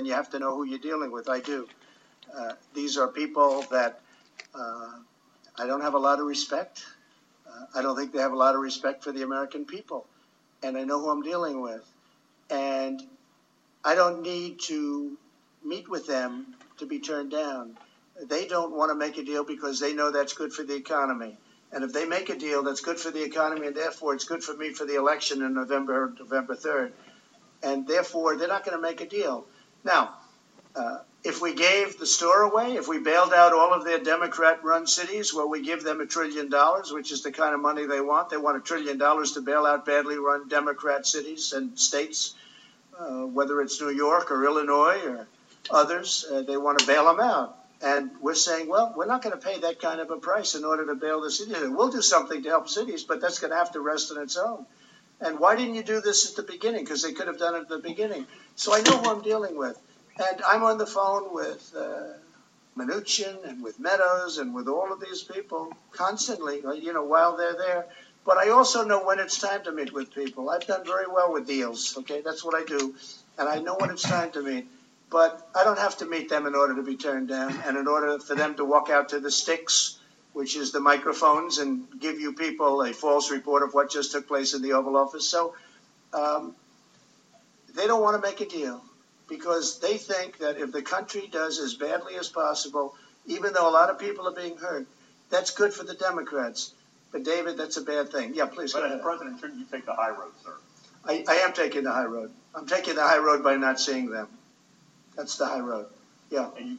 and you have to know who you're dealing with. I do. Uh, these are people that uh, I don't have a lot of respect. Uh, I don't think they have a lot of respect for the American people. And I know who I'm dealing with. And I don't need to meet with them to be turned down. They don't want to make a deal because they know that's good for the economy. And if they make a deal that's good for the economy and therefore it's good for me for the election in November, November 3rd, and therefore they're not going to make a deal. Now, uh, if we gave the store away, if we bailed out all of their Democrat run cities, well, we give them a trillion dollars, which is the kind of money they want. They want a trillion dollars to bail out badly run Democrat cities and states, uh, whether it's New York or Illinois or others. Uh, they want to bail them out. And we're saying, well, we're not going to pay that kind of a price in order to bail the cities. We'll do something to help cities, but that's going to have to rest on its own. And why didn't you do this at the beginning? Because they could have done it at the beginning. So I know who I'm dealing with. And I'm on the phone with uh, Mnuchin and with Meadows and with all of these people constantly, uh, you know, while they're there. But I also know when it's time to meet with people. I've done very well with deals, okay? That's what I do. And I know when it's time to meet. But I don't have to meet them in order to be turned down and in order for them to walk out to the sticks, which is the microphones, and give you people a false report of what just took place in the Oval Office. So um, they don't want to make a deal because they think that if the country does as badly as possible, even though a lot of people are being hurt, that's good for the Democrats. But David, that's a bad thing. Yeah, please but go ahead. President, shouldn't you take the high road, sir? I, I am taking the high road. I'm taking the high road by not seeing them. That's the high road. Yeah. And you.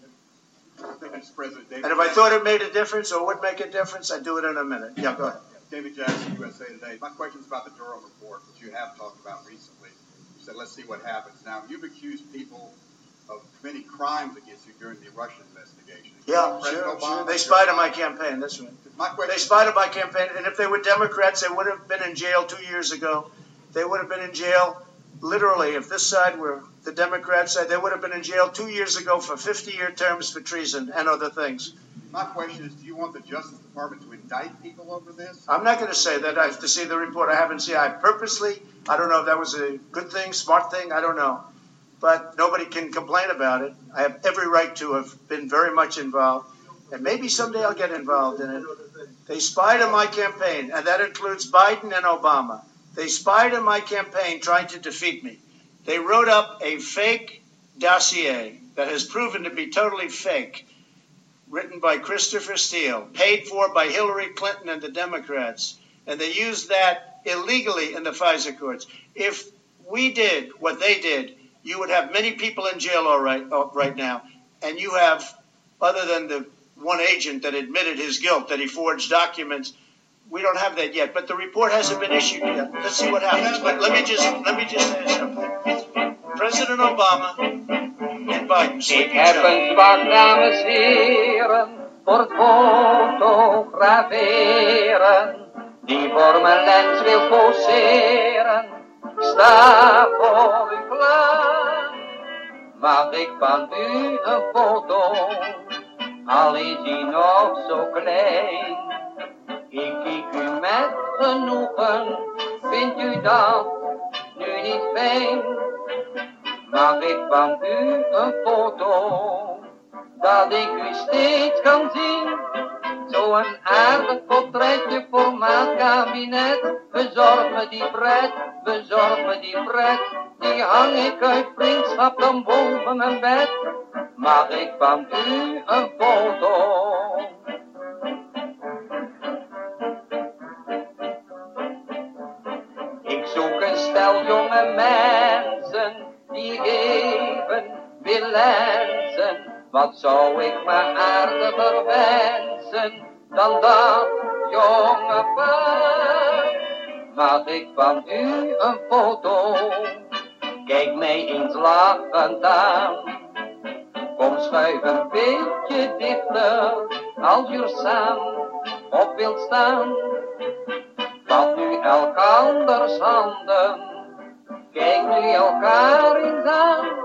President, David And if I thought it made a difference or would make a difference, I'd do it in a minute. Yeah, go ahead. David Jackson, USA Today. My question is about the Durham report that you have talked about recently. You said, let's see what happens. Now, you've accused people of committing crimes against you during the Russian investigation. Yeah, sure, sure. They spied on my campaign. That's right. My question They spied on my campaign, and if they were Democrats, they would have been in jail two years ago. They would have been in jail, literally, if this side were the Democrat side, they would have been in jail two years ago for 50 year terms for treason and other things. My question is, do you want the Justice Department to indict people over this? I'm not going to say that. I have to see the report. I haven't seen. I purposely. I don't know if that was a good thing, smart thing. I don't know, but nobody can complain about it. I have every right to have been very much involved, and maybe someday I'll get involved in it. They spied on my campaign, and that includes Biden and Obama. They spied on my campaign, trying to defeat me. They wrote up a fake dossier that has proven to be totally fake written by Christopher Steele, paid for by Hillary Clinton and the Democrats, and they used that illegally in the FISA courts. If we did what they did, you would have many people in jail all right, oh, right now, and you have, other than the one agent that admitted his guilt that he forged documents, we don't have that yet. But the report hasn't been issued yet. Let's see what happens. But let me just let me just say something. President Obama and Biden. Ik heb een zwak, dames heren, voor fotograferen. Die voor mijn lens wil poseren, sta voor u klaar. Mag ik van u een foto, al is die nog zo klein. Ik kijk u met genoegen, vindt u dat nu niet fijn? Mag ik van u een foto, dat ik u steeds kan zien? Zo'n aardig portretje voor mijn kabinet. Bezorg me die pret, bezorg me die pret. Die hang ik uit vriendschap dan boven mijn bed. Mag ik van u een foto? Mensen die even wil lenzen. Wat zou ik me aardiger wensen dan dat jonge paar? Mag ik van u een foto? Kijk mij eens lachend aan. Kom schuif een beetje dichter als je samen op wilt staan. Vat nu elkanders handen, Kijk nu elkaar eens aan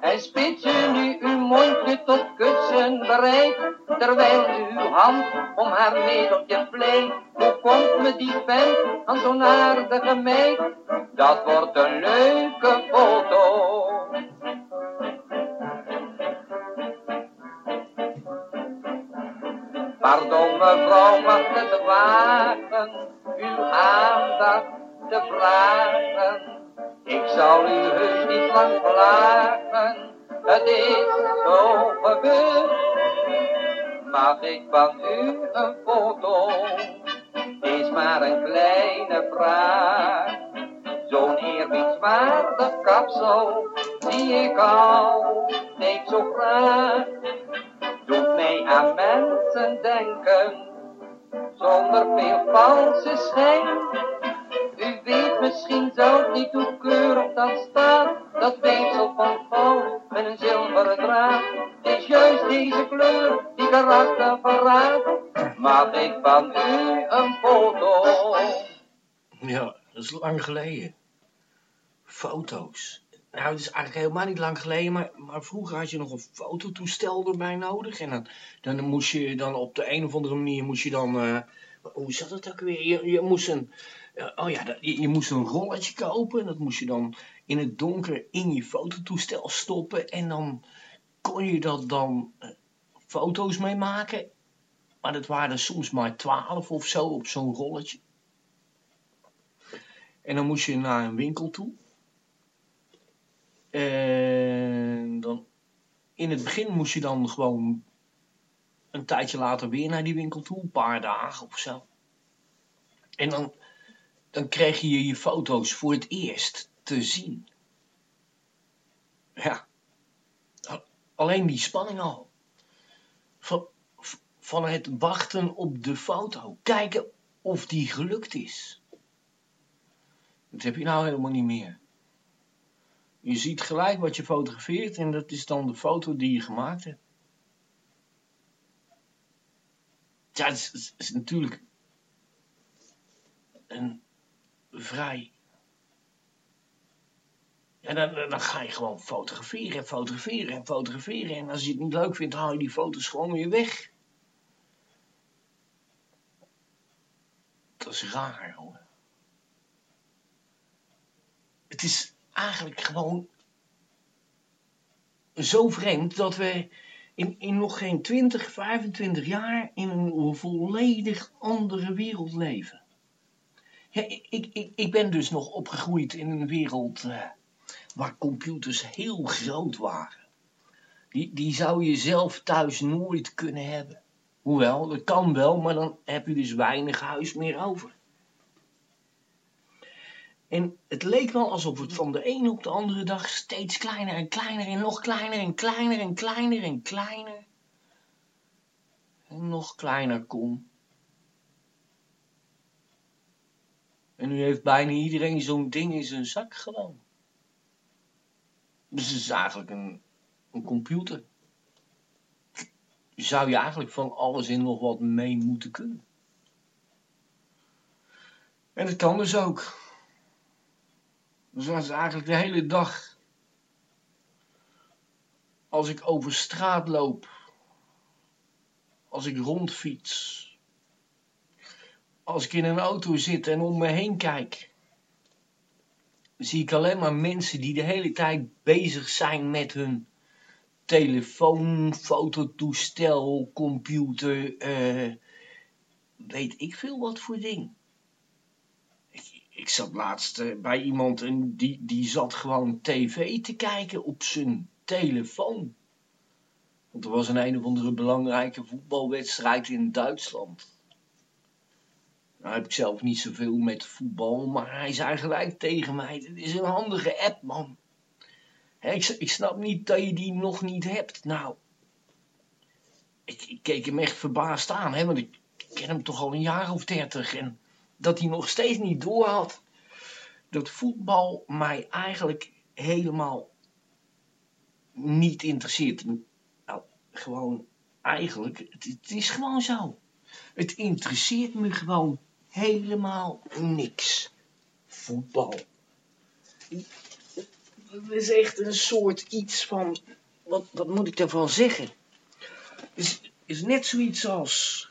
en spits u nu uw mondje tot kussen bereid, terwijl uw hand om haar middeltje vleit. Hoe komt me die vent aan zo'n aardige meid? Dat wordt een leuke foto. Pardon mevrouw, mag het wagen uw aandacht te vragen? Ik zal u heus niet lang plagen, het is zo gebeurd. Mag ik van u een foto? Is maar een kleine vraag. Zo'n eerbietswaardig kapsel zie ik al niet zo graag. Doet mij aan mensen denken, zonder veel valse schijn. Misschien niet hoe keurig dat staat, dat weefsel van goud met een zilveren draad. Is juist deze kleur die karakter verraadt. Maak ik van u een foto? Ja, dat is lang geleden. Foto's. Nou, het is eigenlijk helemaal niet lang geleden, maar, maar vroeger had je nog een fototoestel erbij nodig. En dan, dan moest je dan op de een of andere manier, moest je dan, eh, hoe zat het ook weer? Je, je moest een, oh ja, je, moest een rolletje kopen. En dat moest je dan in het donker in je fototoestel stoppen. En dan kon je dat dan eh, foto's mee maken. Maar dat waren soms maar twaalf of zo op zo'n rolletje. En dan moest je naar een winkel toe. En dan in het begin moest je dan gewoon een tijdje later weer naar die winkel toe, een paar dagen of zo. En dan, dan kreeg je je foto's voor het eerst te zien. Ja, Al- alleen die spanning al. Van, van het wachten op de foto. Kijken of die gelukt is. Dat heb je nou helemaal niet meer. Je ziet gelijk wat je fotografeert en dat is dan de foto die je gemaakt hebt. Ja, het is, is natuurlijk een vrij. En dan, dan ga je gewoon fotograferen en fotograferen en fotograferen. En als je het niet leuk vindt, haal je die foto's gewoon weer weg. Dat is raar hoor. Het is eigenlijk gewoon zo vreemd dat we in, in nog geen 20, 25 jaar in een volledig andere wereld leven. Ik, ik, ik- ben dus nog opgegroeid in een wereld eh, waar computers heel groot waren. Die, die zou je zelf thuis nooit kunnen hebben. Hoewel, dat kan wel, maar dan heb je dus weinig huis meer over. En het leek wel alsof het van de ene op de andere dag steeds kleiner en kleiner en nog kleiner en kleiner en kleiner en kleiner en nog kleiner kon. En nu heeft bijna iedereen zo'n ding in zijn zak gewoon. Dus het is eigenlijk een, een computer. Zou je eigenlijk van alles en nog wat mee moeten kunnen. En dat kan dus ook. Dus dat is eigenlijk de hele dag. Als ik over straat loop. Als ik rondfiets. Als ik in een auto zit en om me heen kijk. Zie ik alleen maar mensen die de hele tijd bezig zijn met hun telefoon, fototoestel, computer. eh, weet ik veel wat voor ding. Ik, ik zat laatst eh, bij iemand en die, die zat gewoon tv te kijken op zijn telefoon. Want er was een een of andere belangrijke voetbalwedstrijd in Duitsland. Nou heb ik zelf niet zoveel met voetbal, maar hij zei gelijk tegen mij, het is een handige app man. Ik, snap niet dat je die nog niet hebt. Nou, ik, ik keek hem echt verbaasd aan, hè, want ik ken hem toch al een jaar of dertig. En dat hij nog steeds niet doorhad dat voetbal mij eigenlijk helemaal niet interesseert. Nou, gewoon eigenlijk, het is gewoon zo. Het interesseert me gewoon helemaal niks. Voetbal. Het is echt een soort iets van, wat, wat moet ik daarvan zeggen? Is, is net zoiets als,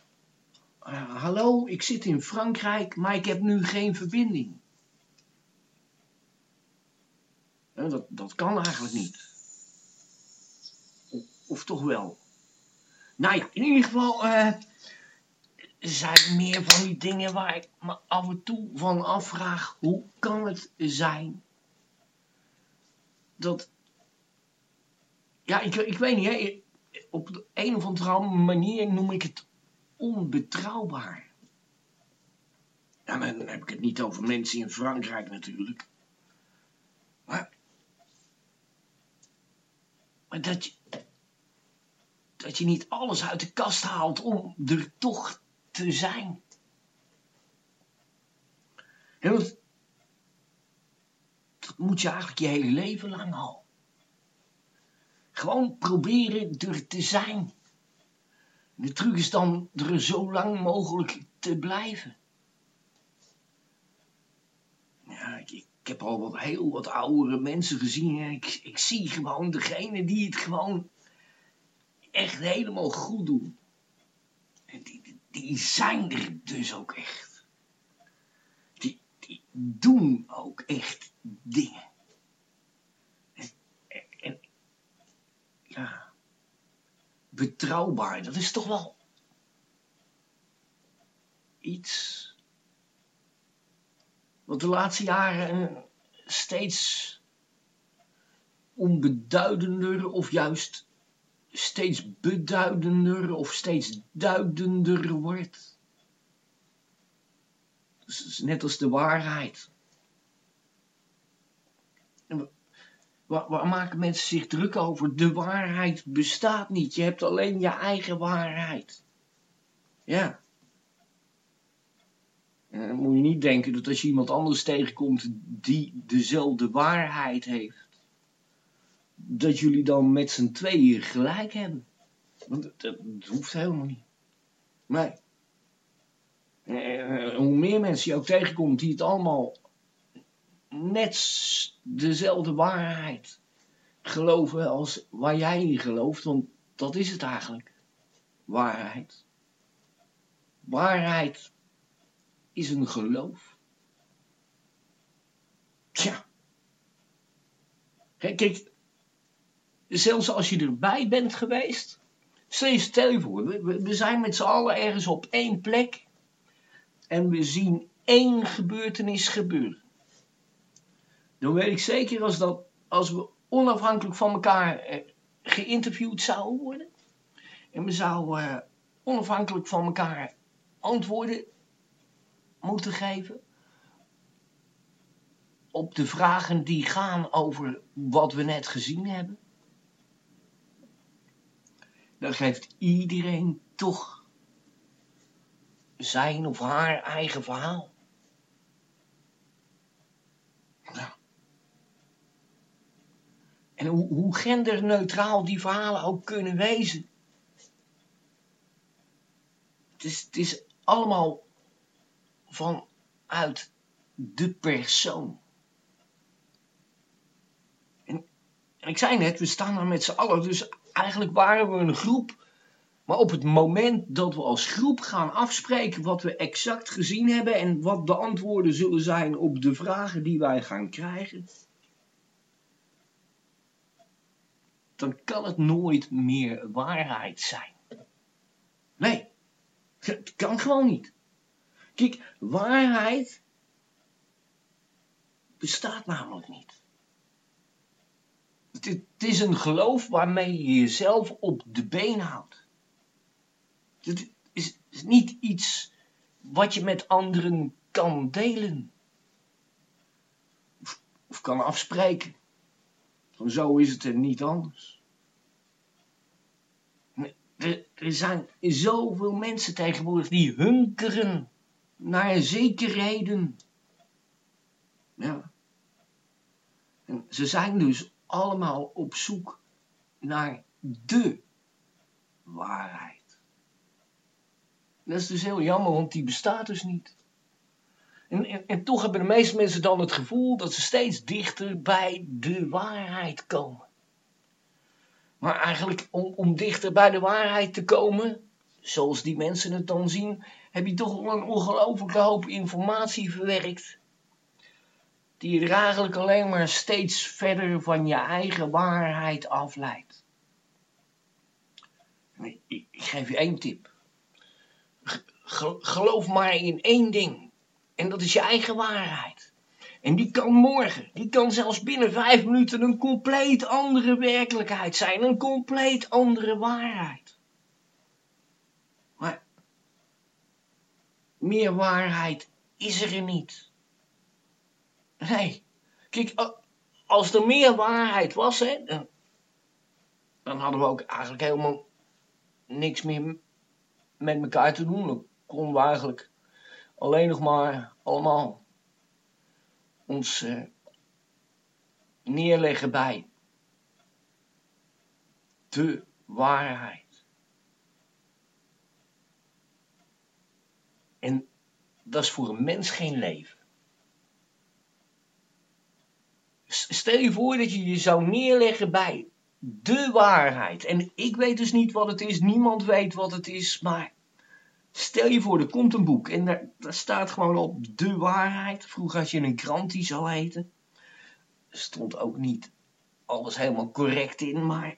eh, hallo, ik zit in Frankrijk, maar ik heb nu geen verbinding. Dat, dat kan eigenlijk niet. Of, of toch wel? Nou ja, in ieder geval, eh, zijn meer van die dingen waar ik me af en toe van afvraag. Hoe kan het zijn dat. Ja, ik, ik weet niet, hè, op de een of andere manier noem ik het onbetrouwbaar. Ja, dan heb ik het niet over mensen in Frankrijk natuurlijk. Maar. Maar dat je. Dat je niet alles uit de kast haalt om er toch te zijn. Dat moet je eigenlijk je hele leven lang al. Gewoon proberen er te zijn. De truc is dan er zo lang mogelijk te blijven. Ja, ik, ik heb al wat heel wat oudere mensen gezien. En ik, ik zie gewoon degene die het gewoon echt helemaal goed doen. Die zijn er dus ook echt. Die, die doen ook echt dingen. En, en ja, betrouwbaar, dat is toch wel iets wat de laatste jaren steeds onbeduidender of juist steeds beduidender of steeds duidender wordt. is net als de waarheid. Waar, waar, maken mensen zich druk over? De waarheid bestaat niet. Je hebt alleen je eigen waarheid. Ja. En dan moet je niet denken dat als je iemand anders tegenkomt die dezelfde waarheid heeft, dat jullie dan met z'n tweeën gelijk hebben. Want dat, hoeft helemaal niet. Nee. En hoe meer mensen je ook tegenkomt die het allemaal net dezelfde waarheid geloven als waar jij in gelooft, want dat is het eigenlijk. Waarheid. Waarheid is een geloof. Tja. Kijk, zelfs als je erbij bent geweest, stel je voor, we, zijn met z'n allen ergens op één plek en we zien één gebeurtenis gebeuren. Dan weet ik zeker als, dat, als we onafhankelijk van elkaar eh, geïnterviewd zouden worden en we zouden eh, onafhankelijk van elkaar antwoorden moeten geven op de vragen die gaan over wat we net gezien hebben, dan geeft iedereen toch zijn of haar eigen verhaal. Ja. En hoe, hoe genderneutraal die verhalen ook kunnen wezen. Het is, het is allemaal vanuit de persoon. En, en ik zei net, we staan er met z'n allen, dus eigenlijk waren we een groep. Maar op het moment dat we als groep gaan afspreken wat we exact gezien hebben en wat de antwoorden zullen zijn op de vragen die wij gaan krijgen, dan kan het nooit meer waarheid zijn. Nee, het kan gewoon niet. Kijk, waarheid bestaat namelijk niet. Het, is een geloof waarmee je jezelf op de been houdt. Het is, is niet iets wat je met anderen kan delen. Of, kan afspreken. Zo is het er niet anders. Er, er zijn zoveel mensen tegenwoordig die hunkeren naar zekerheden. Ja. En ze zijn dus allemaal op zoek naar de waarheid. Dat is dus heel jammer, want die bestaat dus niet. En, en, en, toch hebben de meeste mensen dan het gevoel dat ze steeds dichter bij de waarheid komen. Maar eigenlijk om, om dichter bij de waarheid te komen, zoals die mensen het dan zien, heb je toch een ongelooflijke hoop informatie verwerkt. Die er eigenlijk alleen maar steeds verder van je eigen waarheid afleidt. Ik geef je één tip. geloof maar in één ding. En dat is je eigen waarheid. En die kan morgen, die kan zelfs binnen vijf minuten een compleet andere werkelijkheid zijn. Een compleet andere waarheid. Maar meer waarheid is er niet. Nee. Kijk, als er meer waarheid was, hè, dan hadden we ook eigenlijk helemaal niks meer met elkaar te doen. Dan konden we eigenlijk alleen nog maar allemaal ons uh, neerleggen bij de waarheid. En dat is voor een mens geen leven. Stel je voor dat je je zou neerleggen bij de waarheid. En ik weet dus niet wat het is, niemand weet wat het is, maar stel je voor, er komt een boek en daar, staat gewoon op de waarheid. Vroeger had je een krant die zou heten. Er stond ook niet alles helemaal correct in, maar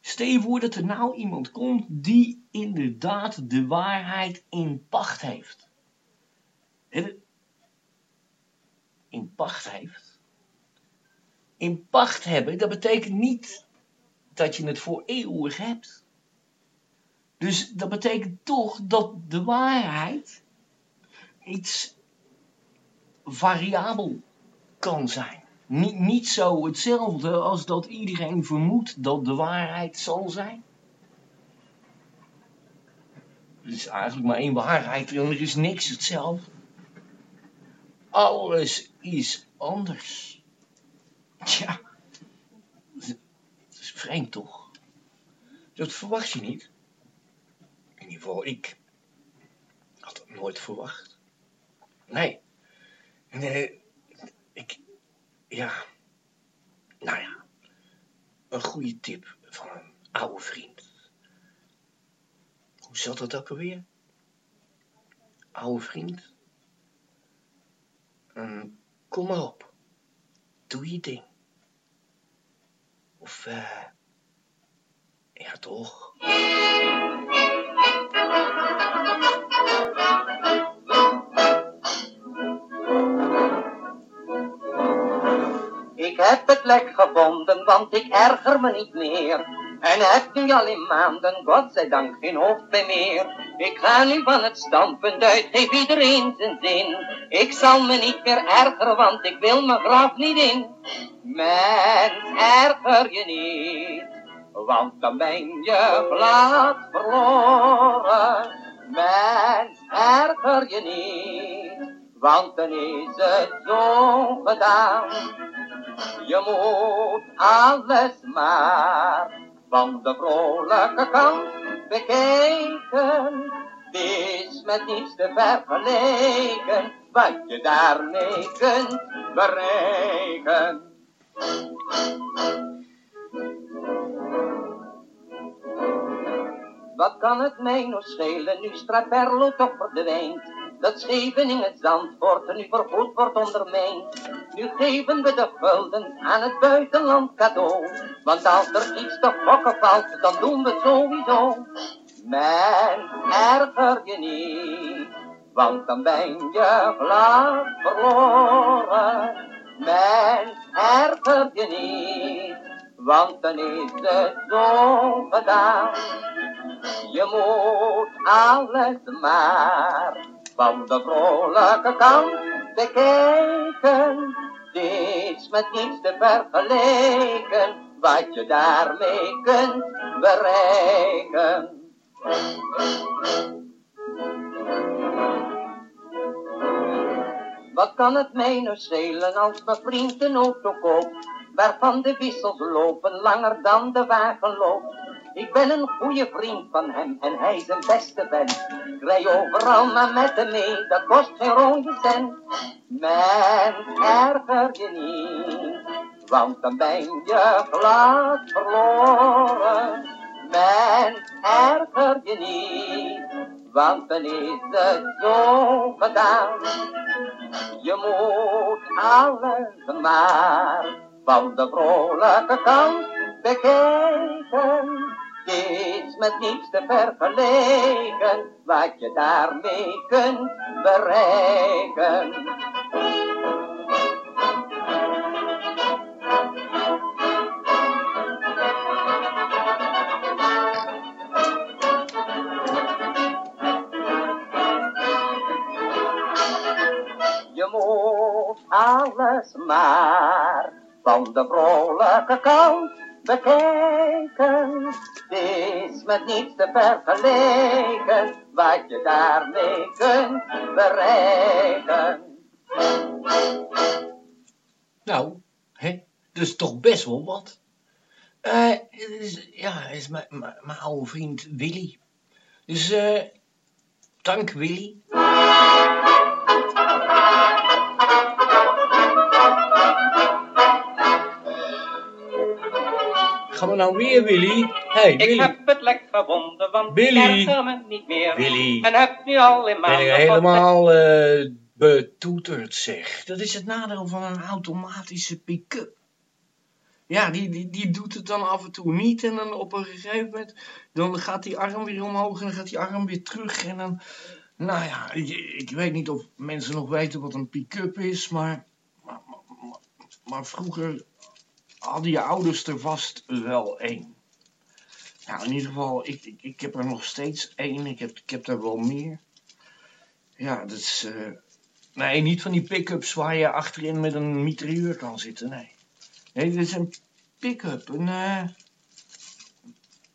stel je voor dat er nou iemand komt die inderdaad de waarheid in pacht heeft. In pacht heeft in pacht hebben, dat betekent niet dat je het voor eeuwig hebt. Dus dat betekent toch dat de waarheid iets variabel kan zijn. Niet, niet zo hetzelfde als dat iedereen vermoedt dat de waarheid zal zijn. Er is eigenlijk maar één waarheid en er is niks hetzelfde. Alles is anders. Tja, dat is vreemd toch? Dat verwacht je niet. In ieder geval, ik had het nooit verwacht. Nee. Nee, ik, ja, nou ja, een goede tip van een oude vriend. Hoe zat dat ook alweer? Oude vriend? Um, kom maar op. Doe je ding. Uh, ja toch. Ik heb het lek gevonden, want ik erger me niet meer. En heb nu al in maanden, godzijdank, geen hoofdpijn meer. Ik ga nu van het standpunt uit, geef iedereen zijn zin. Ik zal me niet meer ergeren, want ik wil mijn graf niet in. Mens, erger je niet, want dan ben je glad verloren. Mens, erger je niet, want dan is het zo gedaan. Je moet alles maar van de vrolijke kant bekijken. Is met niets te vergeleken, wat je daarmee kunt bereiken. Wat kan het mij nog schelen, nu Straperlo toch verdwijnt? Dat Scheveningen Zandvoort nu vergoed wordt ondermijnd. Nu geven we de gulden aan het buitenland cadeau. Want als er iets te gokken valt, dan doen we het sowieso. Mens, erger je niet, want dan ben je glad verloren. Mens, erger je niet, want dan is het zo gedaan. Je moet alles maar van de vrolijke kant bekijken. Dit met niets te vergelijken, wat je daarmee kunt bereiken. Wat kan het mij nu schelen als mijn vriend een auto koopt, waarvan de wissels lopen langer dan de wagen loopt? Ik ben een goede vriend van hem en hij zijn beste vent. Ik overal maar met hem mee, dat kost geen rode cent. Mens, erger je niet, want dan ben je glad verloren. Mens, erger je niet, want dan is het zo gedaan. Je moet alles maar van de vrolijke kant bekijken. Is met niets te vergelijken wat je daarmee kunt bereiken. Je moet alles maar van de vrolijke kant bekijken. Is met niets te vergelijken wat je daarmee kunt bereiken. Nou, hè, is toch best wel wat. Het is, ja, is mijn- mijn mijn oude vriend Willy. Dus, eh, dank Willy. Gaan we nou weer, Willy? Hey, Ik Willy. heb het lek gevonden, want Billy. ik erger me niet meer. Willy. En heb nu al in Ben maanden ik helemaal eh, betoeterd, zeg. Dat is het nadeel van een automatische pick-up. Ja, die, die, die doet het dan af en toe niet. En dan op een gegeven moment, dan gaat die arm weer omhoog en dan gaat die arm weer terug. En dan, nou ja, ik, ik weet niet of mensen nog weten wat een pick-up is, maar, maar, maar, maar vroeger hadden je ouders er vast wel één. Nou, in ieder geval, ik, ik, ik heb er nog steeds één. Ik heb, ik heb er wel meer. Ja, dat is. eh, nee, niet van die pick-ups waar je achterin met een mitrailleur kan zitten. Nee. Nee, dit is een pick-up. Een. eh,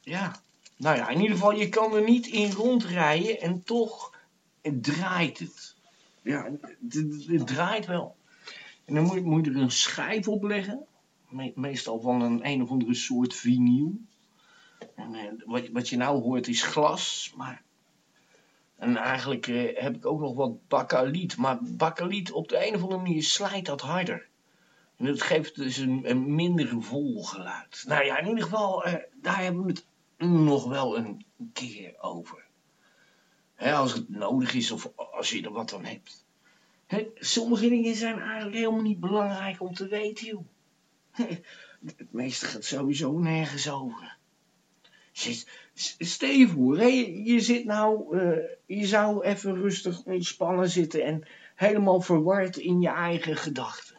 ja. Nou ja, in ieder geval, je kan er niet in rondrijden en toch draait het. Ja, het, het- het draait wel. En dan moet, moet je er een schijf op leggen. Me- meestal van een een of andere soort vinyl. En, eh, wat, wat je nou hoort is glas, maar en eigenlijk eh, heb ik ook nog wat bakkaliet. Maar bakkaliet op de een of andere manier slijt dat harder. En dat geeft dus een, een minder vol geluid. Nou ja, in ieder geval, eh, daar hebben we het nog wel een keer over. Als het nodig is of als je er wat aan hebt. Hè, sommige dingen zijn eigenlijk helemaal niet belangrijk om te weten, joh. Het meeste gaat sowieso nergens over. Zit- je zit nou, eh, je zou even rustig ontspannen zitten en helemaal verward in je eigen gedachten.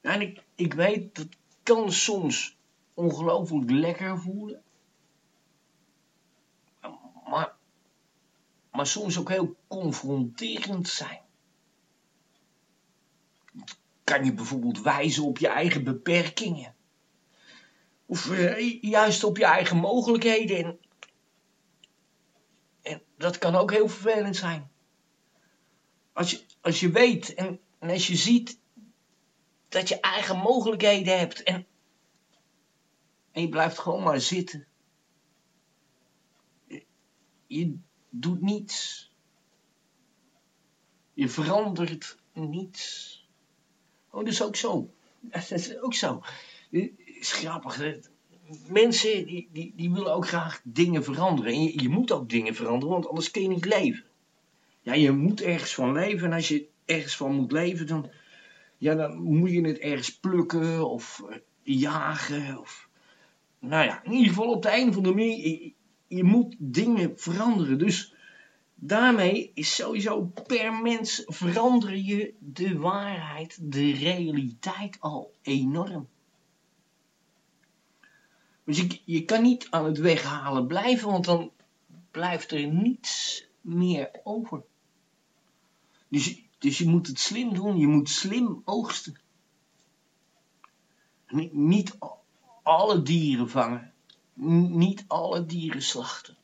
En ik, ik weet, dat kan soms ongelooflijk lekker voelen. Maar, maar soms ook heel confronterend zijn. Kan je bijvoorbeeld wijzen op je eigen beperkingen. Of eh, juist op je eigen mogelijkheden. En, en dat kan ook heel vervelend zijn. Als je, als je weet en, en als je ziet dat je eigen mogelijkheden hebt en, en je blijft gewoon maar zitten. Je, je doet niets. Je verandert niets. Oh, dat is ook zo. Dat is ook zo. Hè. Mensen die, die, die willen ook graag dingen veranderen. En je, je moet ook dingen veranderen, want anders kun je niet leven. Ja, je moet ergens van leven. En als je ergens van moet leven, dan, ja, dan moet je het ergens plukken of eh, jagen. Of, nou ja, in ieder geval op de een of andere manier. Je, je moet dingen veranderen. Dus daarmee is sowieso per mens verander je de waarheid, de realiteit al enorm. Dus je, je kan niet aan het weghalen blijven, want dan blijft er niets meer over. Dus, dus je moet het slim doen, je moet slim oogsten. Niet, alle dieren vangen, niet alle dieren slachten.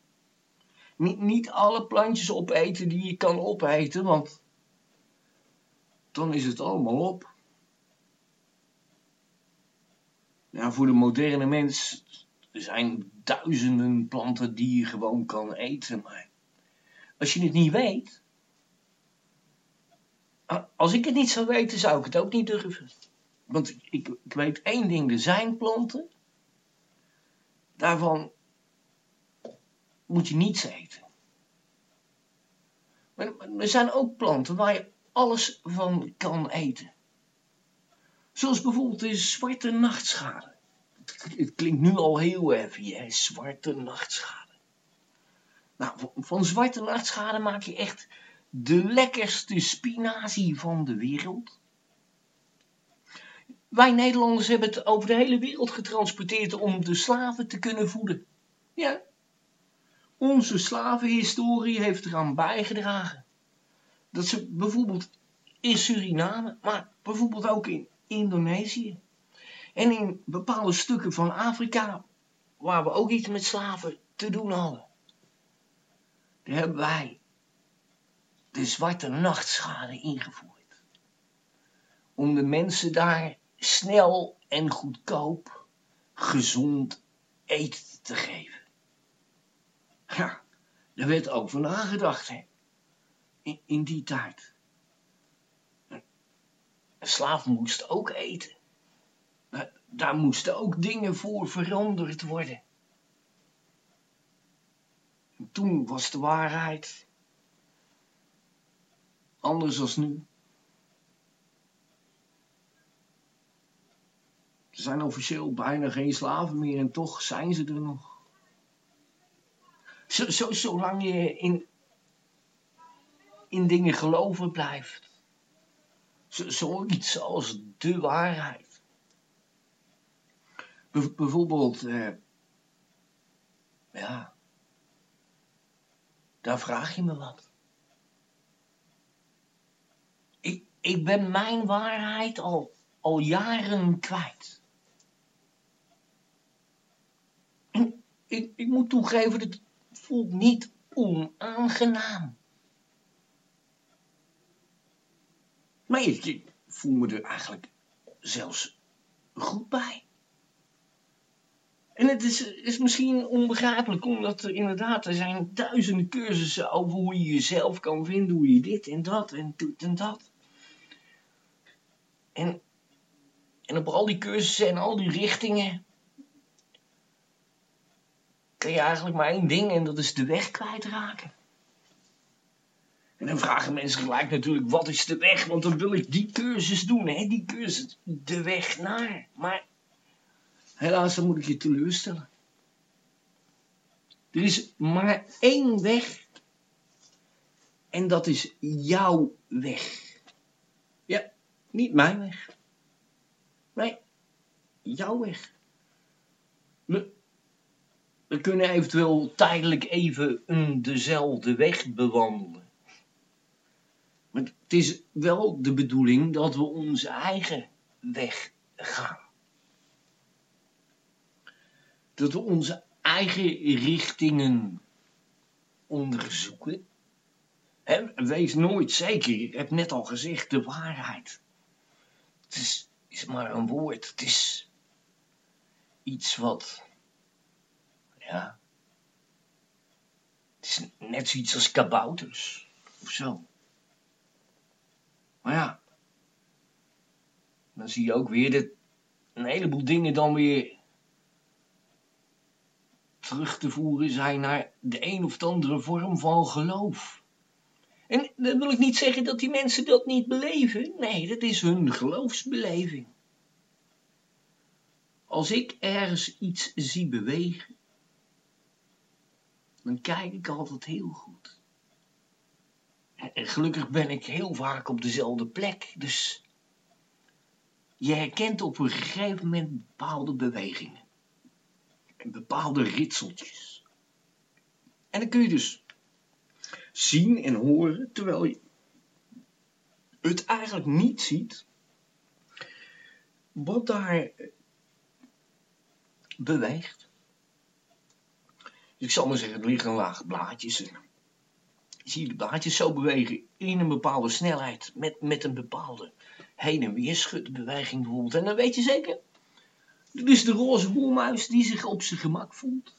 Niet, niet alle plantjes opeten die je kan opeten, want dan is het allemaal op. Ja, voor de moderne mens zijn duizenden planten die je gewoon kan eten, maar als je het niet weet, als ik het niet zou weten, zou ik het ook niet durven. Want ik, ik weet één ding, er zijn planten, daarvan moet je niets eten. Maar er zijn ook planten waar je alles van kan eten. Zoals bijvoorbeeld de zwarte nachtschade. het klinkt nu al heel heavy, hè? Zwarte nachtschade. Nou, van zwarte nachtschade maak je echt de lekkerste spinazie van de wereld. Wij Nederlanders hebben het over de hele wereld getransporteerd om de slaven te kunnen voeden. Ja. Onze slavenhistorie heeft eraan bijgedragen. Dat ze bijvoorbeeld in Suriname, maar bijvoorbeeld ook in Indonesië. En in bepaalde stukken van Afrika, waar we ook iets met slaven te doen hadden. Daar hebben wij de zwarte nachtschade ingevoerd. Om de mensen daar snel en goedkoop gezond eten te geven. Ja, daar werd ook van nagedacht, hè. In, in die tijd. Een slaaf moest ook eten. Maar Daar moesten ook dingen voor veranderd worden. En toen was de waarheid anders dan nu. Er zijn officieel bijna geen slaven meer en toch zijn ze er nog. Zo, zo, zolang je in, in dingen geloven blijft. Zo, zoiets als de waarheid. Bij- bijvoorbeeld, eh, ja, daar vraag je me wat. Ik, ik ben mijn waarheid al, al jaren kwijt. Ik, ik moet toegeven, het voelt niet onaangenaam. Maar ik, ik voel me er eigenlijk zelfs goed bij. En het is, is misschien onbegrijpelijk, omdat er inderdaad, er zijn duizenden cursussen over hoe je jezelf kan vinden, hoe je dit en dat en dit en dat. En, en op al die cursussen en al die richtingen kun je eigenlijk maar één ding en dat is de weg kwijtraken. En dan vragen mensen gelijk natuurlijk, wat is de weg? Want dan wil ik die cursus doen, hè? die cursus, de weg naar. Maar helaas, dan moet ik je teleurstellen. Er is maar één weg. En dat is jouw weg. Ja, niet mijn weg. Nee, jouw weg. We, we kunnen eventueel tijdelijk even een dezelfde weg bewandelen. Maar het is wel de bedoeling dat we onze eigen weg gaan. Dat we onze eigen richtingen onderzoeken. Wees nooit zeker, ik heb net al gezegd, de waarheid. Het is maar een woord, het is iets wat, ja, het is net zoiets als kabouters, of zo. Maar ja, dan zie je ook weer dat een heleboel dingen dan weer terug te voeren zijn naar de een of andere vorm van geloof. En dan wil ik niet zeggen dat die mensen dat niet beleven. Nee, dat is hun geloofsbeleving. Als ik ergens iets zie bewegen, dan kijk ik altijd heel goed. En gelukkig ben ik heel vaak op dezelfde plek, dus je herkent op een gegeven moment bepaalde bewegingen. En bepaalde ritseltjes. En dan kun je dus zien en horen, terwijl je het eigenlijk niet ziet, wat daar beweegt. Ik zal maar zeggen, er liggen lage blaadjes. Zie je de blaadjes zo bewegen in een bepaalde snelheid, met, met een bepaalde heen en weer schudbeweging bijvoorbeeld. En dan weet je zeker, dit is de roze woelmuis die zich op zijn gemak voelt.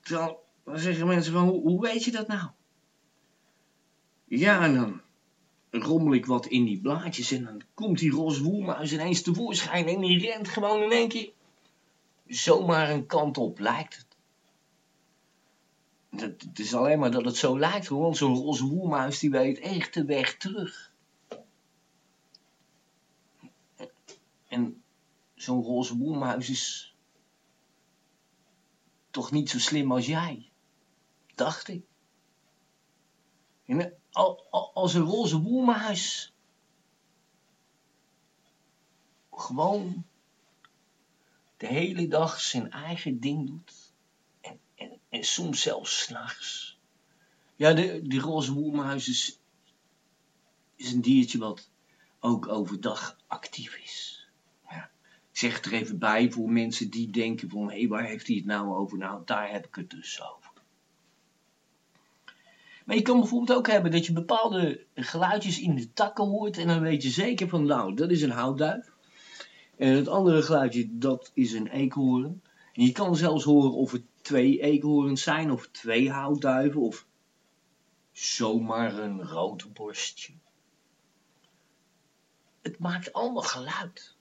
Terwijl, dan zeggen mensen van, hoe, hoe weet je dat nou? Ja, en dan rommel ik wat in die blaadjes en dan komt die roze woelmuis ineens tevoorschijn en die rent gewoon in één keer zomaar een kant op, lijkt het. Het, is alleen maar dat het zo lijkt, want zo'n roze woelmuis die weet echt de weg terug. En zo'n roze boelmuis is toch niet zo slim als jij, dacht ik. En al- al- als een roze boelmuis gewoon de hele dag zijn eigen ding doet en, en, soms zelfs s'nachts. Ja, de, die roze boelmuis is, is een diertje wat ook overdag actief is. Ja. Ik zeg er even bij voor mensen die denken van, hé, waar heeft hij het nou over? Nou, daar heb ik het dus over. Maar je kan bijvoorbeeld ook hebben dat je bepaalde geluidjes in de takken hoort en dan weet je zeker van, nou, dat is een houtduif. En het andere geluidje, dat is een eekhoorn. En je kan zelfs horen of het twee eekhoorns zijn, of twee houtduiven, of zomaar een roodborstje. Het maakt allemaal geluid.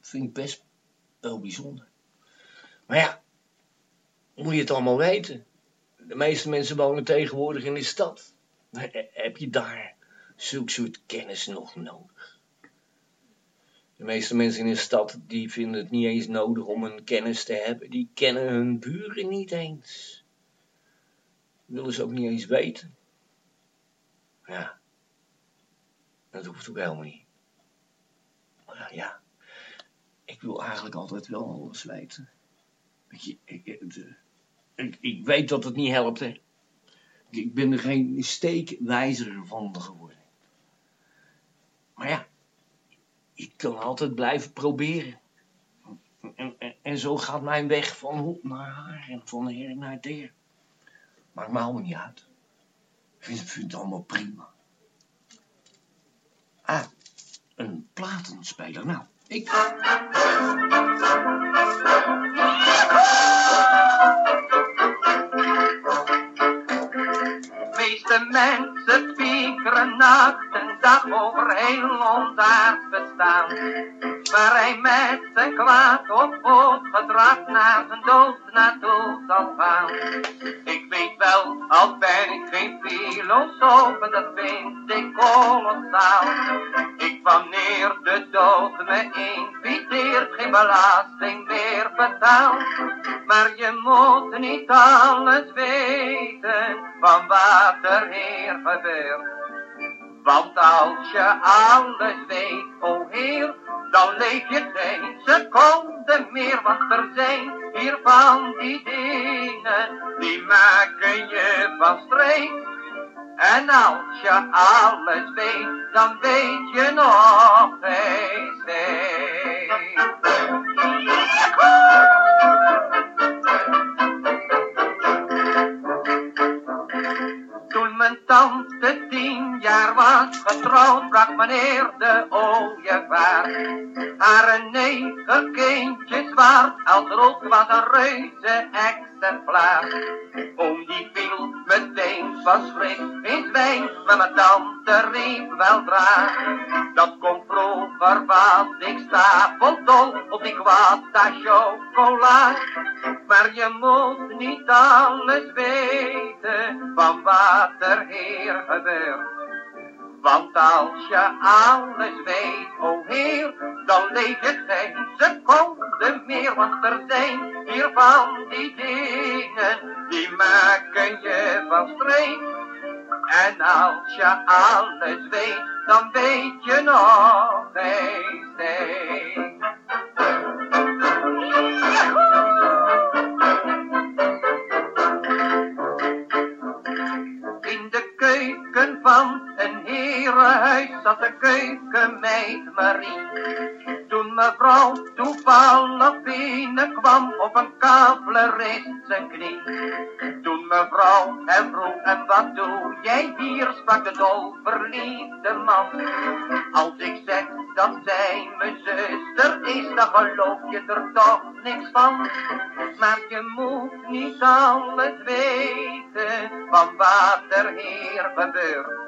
Vind ik best wel bijzonder. Maar ja, moet je het allemaal weten? De meeste mensen wonen tegenwoordig in de stad. Heb je daar zulk soort kennis nog nodig? De meeste mensen in de stad die vinden het niet eens nodig om een kennis te hebben. Die kennen hun buren niet eens. Willen ze ook niet eens weten. Ja, dat hoeft ook helemaal niet. Ja, ik wil eigenlijk altijd wel alles weten. Ik, ik, ik, ik weet dat het niet helpt, hè. Ik, ben er geen steek wijzer van geworden. Maar ja, ik kan altijd blijven proberen. En, en, zo gaat mijn weg van hop naar haar en van her naar der. Maakt me allemaal niet uit. Ik vind, vind het allemaal prima. Ah, een platenspeler. Nou, ik... meeste mensen piekeren nacht en dag over heel ons bestaan. Waar hij met zijn kwaad op gedrag naar zijn dood naartoe zal gaan. Ik weet wel, al ben ik geen filosoof, en dat vind ik kolossaal. Ik wanneer de dood me inviteert, geen belasting meer betaal. Maar je moet niet alles weten van wat er hier gebeurt. Want als je alles weet, o Heer, dan leef je geen seconde meer. Want er zijn hier van die dingen, die maken je van streek. En als je alles weet, dan weet je nog geen. Mijn tante tien jaar was getrouwd, brak meneer de ooievaar. Haar negen kindjes waard, als rook was een reuze exemplaar. Om die viel meteen van schrik in zwijn, maar mijn tante riep weldra. Dat komt vroeger was ik stapeldol op die kwata chocola. Maar je moet niet alles weten van wat er hier gebeurt. Want als je alles weet, o Heer, dan leef je geen seconde meer. Want er zijn hier van die dingen, die maken je van streek. En als je alles weet, dan weet je nog geen steek. Zat de keukenmeid Marie. Toen mevrouw toevallig binnenkwam op een kavlerist zijn knie. Toen mevrouw hem vroeg, en wat doe jij hier, sprak de dolverliefde man. Als ik zeg dat zij mijn zuster is, dan geloof je er toch niks van. Maar je moet niet alles weten van wat er hier gebeurt.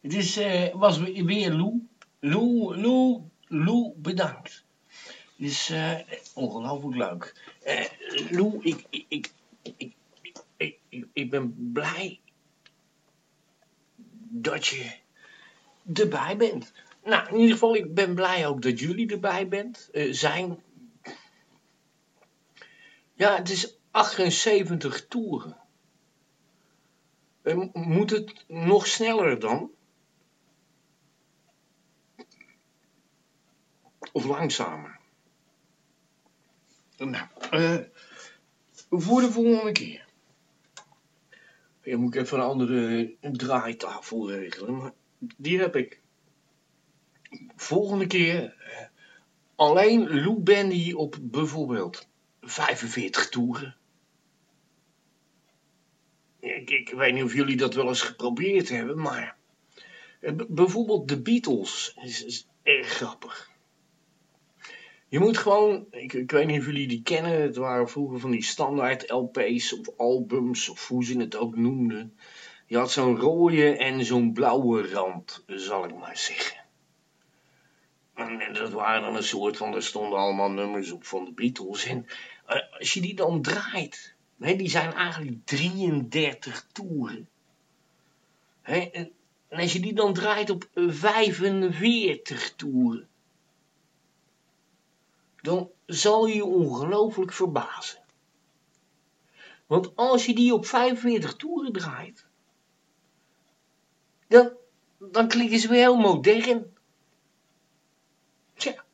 Het eh, was weer Lou. Lou, Lou, Lou, bedankt. Is eh, ongelooflijk leuk. Eh, Lou, ik, ik, ik, ik, ik, ben blij dat je erbij bent. Nou, in ieder geval, ik ben blij ook dat jullie erbij bent, zijn. Ja, het is 78 toeren. Eh, moet het nog sneller dan? Of langzamer? Nou, eh, voor de volgende keer. Ja, moet ik even een andere draaitafel regelen, maar die heb ik. Volgende keer eh, alleen Lou Bandy op bijvoorbeeld 45 toeren. Ik, weet niet of jullie dat wel eens geprobeerd hebben, maar eh, bijvoorbeeld de Beatles is erg grappig. Je moet gewoon, ik, ik weet niet of jullie die kennen, het waren vroeger van die standaard LP's of albums of hoe ze het ook noemden. Je had zo'n rode en zo'n blauwe rand, zal ik maar zeggen. En dat waren dan een soort van, er stonden allemaal nummers op van de Beatles. En eh, als je die dan draait, hè, die zijn eigenlijk 33 toeren. Hè, en als je die dan draait op 45 toeren, dan zal je je ongelooflijk verbazen. Want als je die op 45 toeren draait, dan, dan klinken ze weer heel modern. Tja,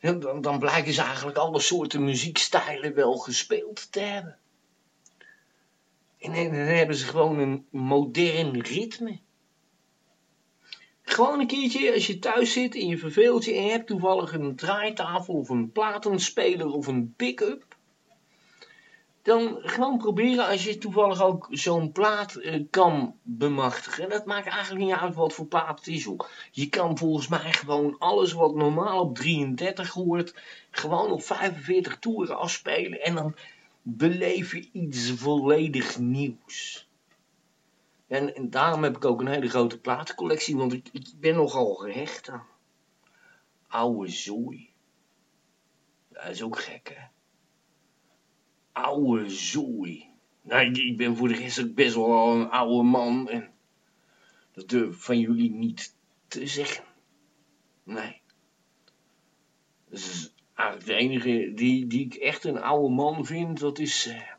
dan, dan blijken ze eigenlijk alle soorten muziekstijlen wel gespeeld te hebben. En dan hebben ze gewoon een modern ritme. Gewoon een keertje, als je thuis zit en je verveelt je en je hebt toevallig een draaitafel of een platenspeler of een pick-up. Dan gewoon proberen als je toevallig ook zo'n plaat eh, kan bemachtigen. Dat maakt eigenlijk niet uit wat voor plaat het is. Je kan volgens mij gewoon alles wat normaal op 33 hoort, gewoon op 45 toeren afspelen. En dan beleef je iets volledig nieuws. En, en daarom heb ik ook een hele grote platencollectie, want ik, ben nogal gehecht aan oude zooi. Dat is ook gek, hè? Oude zooi. Nou, ik, ben voor de rest ook best wel een oude man en dat durf van jullie niet te zeggen. Nee. Dat eigenlijk de enige die, die ik echt een oude man vind, dat is eh,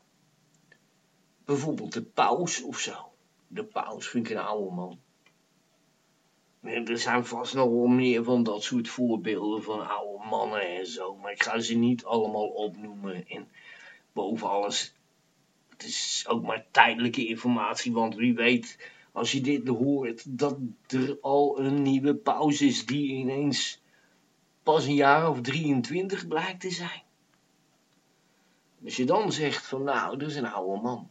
bijvoorbeeld de paus of zo. De paus vind ik een oude man. Er zijn vast nog wel meer van dat soort voorbeelden van oude mannen en zo. Maar ik ga ze niet allemaal opnoemen. En boven alles, het is ook maar tijdelijke informatie. Want wie weet, als je dit hoort, dat er al een nieuwe paus is die ineens pas een jaar of 23 blijkt te zijn. Als je dan zegt van nou, dat is een oude man.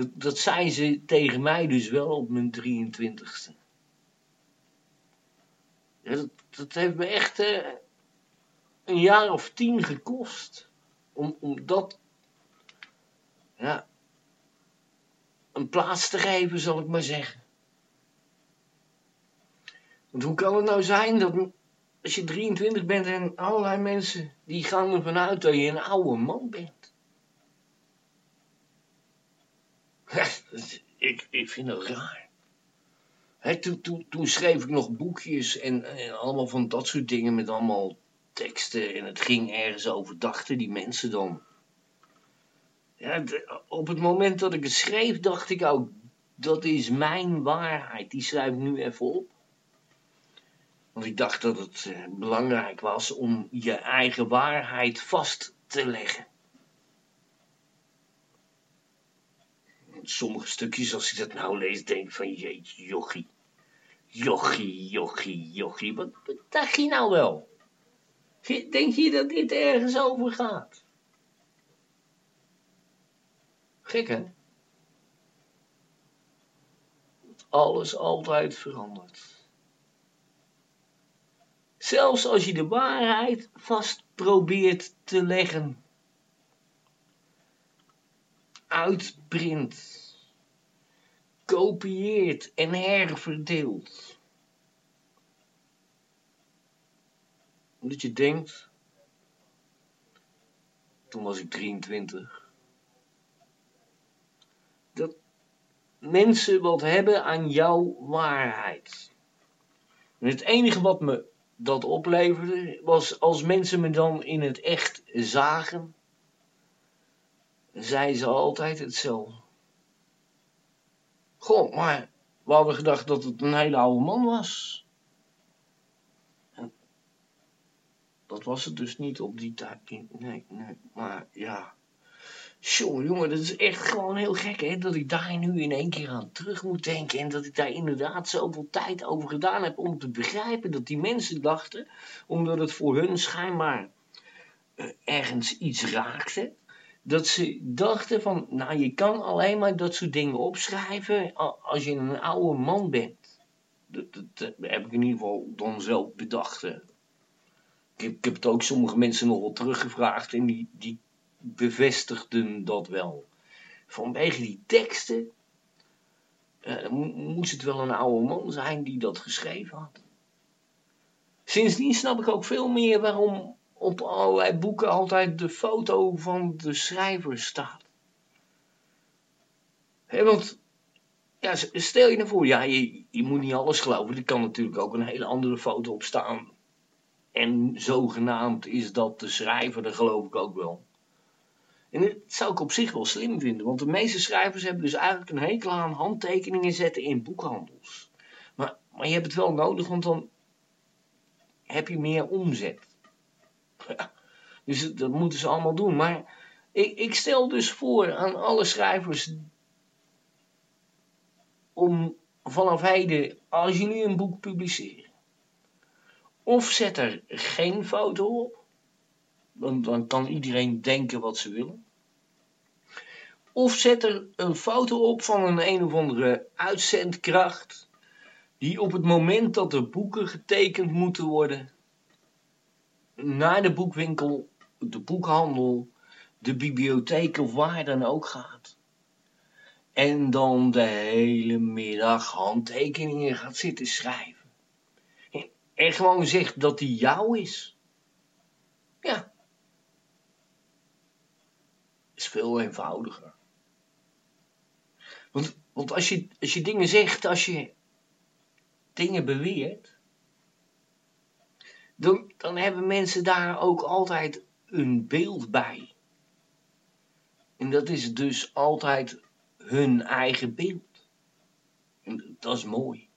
Dat, dat zei ze tegen mij dus wel op mijn 23ste. Ja, dat, heeft me echt eh, een jaar of tien gekost. Om, om dat, ja, een plaats te geven, zal ik maar zeggen. Want hoe kan het nou zijn dat als je 23 bent en allerlei mensen die gaan ervan uit dat je een oude man bent? Ik, ik vind dat raar. Toen, toen, schreef ik nog boekjes en, allemaal van dat soort dingen met allemaal teksten. En het ging ergens over, dachten die mensen dan. Ja, op het moment dat ik het schreef, dacht ik ook, dat is mijn waarheid. Die schrijf ik nu even op. Want ik dacht dat het eh, belangrijk was om je eigen waarheid vast te leggen. Sommige stukjes, als ik dat nou lees, denk ik van jeetje, jochie. Jochie, jochie, jochie. Wat, wat je nou wel? Denk je dat dit ergens over gaat? Gek, hè? Alles altijd verandert. Zelfs als je de waarheid vast probeert te leggen. Uitprint. kopieert en herverdeelt. Omdat je denkt, toen was ik 23, dat mensen wat hebben aan jouw waarheid. En het enige wat me dat opleverde, was als mensen me dan in het echt zagen, zeiden ze altijd hetzelfde. Goh, maar we hadden gedacht dat het een hele oude man was. En dat was het dus niet op die tijd. Nee, nee, maar ja. Jongen, jongen, dat is echt gewoon heel gek, hè? Dat ik daar nu in één keer aan terug moet denken. En dat ik daar inderdaad zoveel tijd over gedaan heb om te begrijpen dat die mensen dachten, omdat het voor hun schijnbaar uh, ergens iets raakte, dat ze dachten van, nou, je kan alleen maar dat soort dingen opschrijven als je een oude man bent. Dat, heb ik in ieder geval dan zelf bedacht. Ik heb, ik heb het ook sommige mensen nog wel teruggevraagd en die, die bevestigden dat wel. Vanwege die teksten uh, moest het wel een oude man zijn die dat geschreven had. Sindsdien snap ik ook veel meer waarom op allerlei boeken altijd de foto van de schrijver staat. He, want ja, stel je nou voor, ja, je, je moet niet alles geloven. Er kan natuurlijk ook een hele andere foto op staan. En zogenaamd is dat de schrijver, dat geloof ik ook wel. En dat zou ik op zich wel slim vinden, want de meeste schrijvers hebben dus eigenlijk een hekel aan handtekeningen zetten in boekhandels. Maar, maar je hebt het wel nodig, want dan heb je meer omzet. Dus dat moeten ze allemaal doen. Maar ik, ik stel dus voor aan alle schrijvers om vanaf heden, als je nu een boek publiceert, of zet er geen foto op, dan, dan kan iedereen denken wat ze willen. Of zet er een foto op van een een of andere uitzendkracht, die op het moment dat de boeken getekend moeten worden, naar de boekwinkel, de boekhandel, de bibliotheek of waar dan ook gaat. En dan de hele middag handtekeningen gaat zitten schrijven. En gewoon zegt dat die jou is. Ja. Is veel eenvoudiger. Want, want als, je, als je dingen zegt, als je dingen beweert, dan, dan hebben mensen daar ook altijd een beeld bij. En dat is dus altijd hun eigen beeld. En dat is mooi.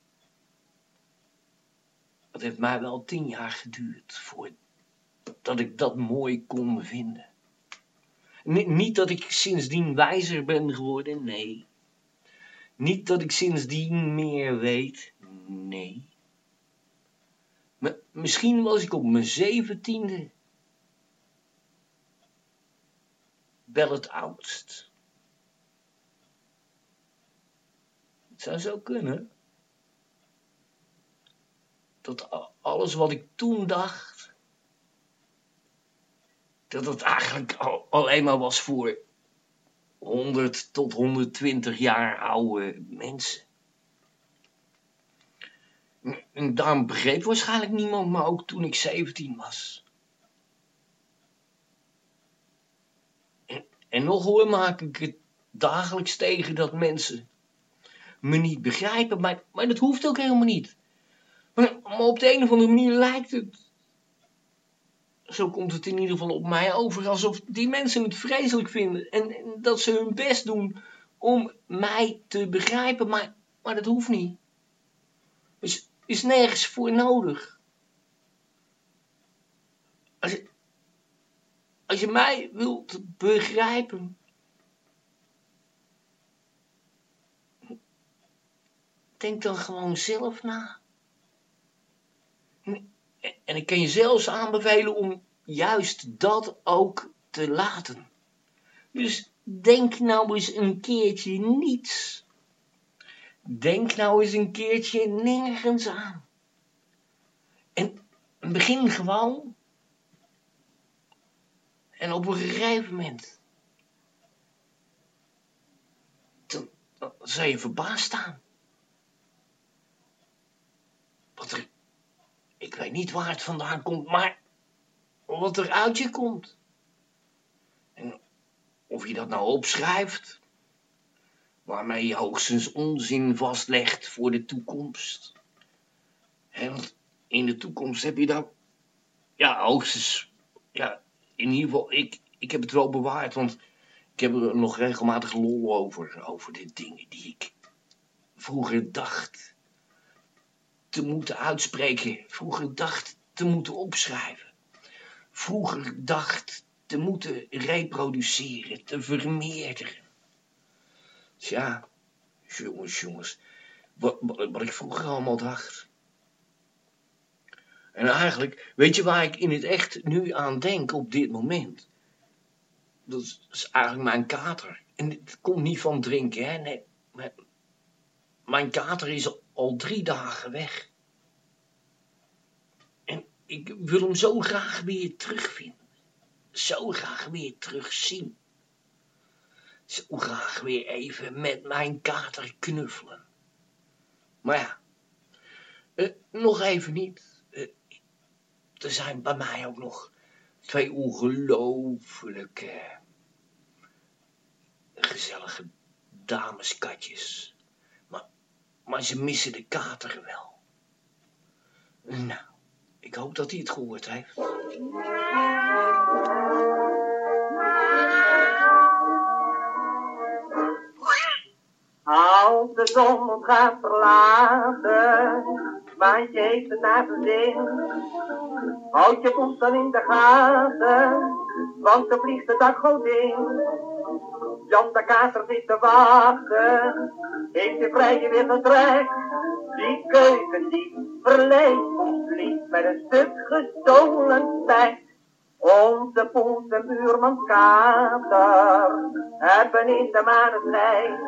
Het heeft mij wel tien jaar geduurd voordat ik dat mooi kon vinden. Niet dat ik sindsdien wijzer ben geworden, nee. Niet dat ik sindsdien meer weet, nee. Misschien was ik op mijn zeventiende wel het oudst. Het zou zo kunnen. Dat alles wat ik toen dacht, dat het eigenlijk alleen maar was voor 100 tot 120 jaar oude mensen. Daarom begreep waarschijnlijk niemand me ook toen ik 17 was. En, en nog hoor maak ik het dagelijks tegen dat mensen me niet begrijpen, maar, maar dat hoeft ook helemaal niet. Maar, maar op de een of andere manier lijkt het, zo komt het in ieder geval op mij over, alsof die mensen het vreselijk vinden en, en dat ze hun best doen om mij te begrijpen, maar, maar dat hoeft niet. Dus is nergens voor nodig. Als je, als je mij wilt begrijpen, denk dan gewoon zelf na. En ik kan je zelfs aanbevelen om juist dat ook te laten. Dus denk nou eens een keertje niets. Denk nou eens een keertje nergens aan. En begin gewoon. En op een gegeven moment. Dan, je verbaasd staan. Wat er, ik weet niet waar het vandaan komt, maar wat er uit je komt. En of je dat nou opschrijft, waarmee je hoogstens onzin vastlegt voor de toekomst. Hè, want in de toekomst heb je dan, ja, hoogstens, ja, in ieder geval, ik, ik heb het wel bewaard, want ik heb er nog regelmatig lol over, over de dingen die ik vroeger dacht te moeten uitspreken, vroeger dacht te moeten opschrijven, vroeger dacht te moeten reproduceren, te vermeerderen. Tja, jongens, jongens, wat, wat, ik vroeger allemaal dacht. En eigenlijk, weet je waar ik in het echt nu aan denk op dit moment? Dat is eigenlijk mijn kater. En het komt niet van drinken, hè? Nee, maar mijn kater is al, al drie dagen weg. En ik wil hem zo graag weer terugvinden. Zo graag weer terugzien. Zo graag weer even met mijn kater knuffelen. Maar ja, eh, nog even niet. Eh, er zijn bij mij ook nog twee ongelooflijke gezellige dameskatjes. Maar, maar ze missen de kater wel. Nou, ik hoop dat hij het gehoord heeft. De zon gaat verlaten, maandje heeft het naar zin. Houd je poes dan in de gaten, want er vliegt de daggodin. Jan de Kater zit te wachten, heeft je vrije weer getrekt. Die keukendief verleent ons met een stuk gestolen spek. Onze poes en buurman Kater hebben in de maneschijn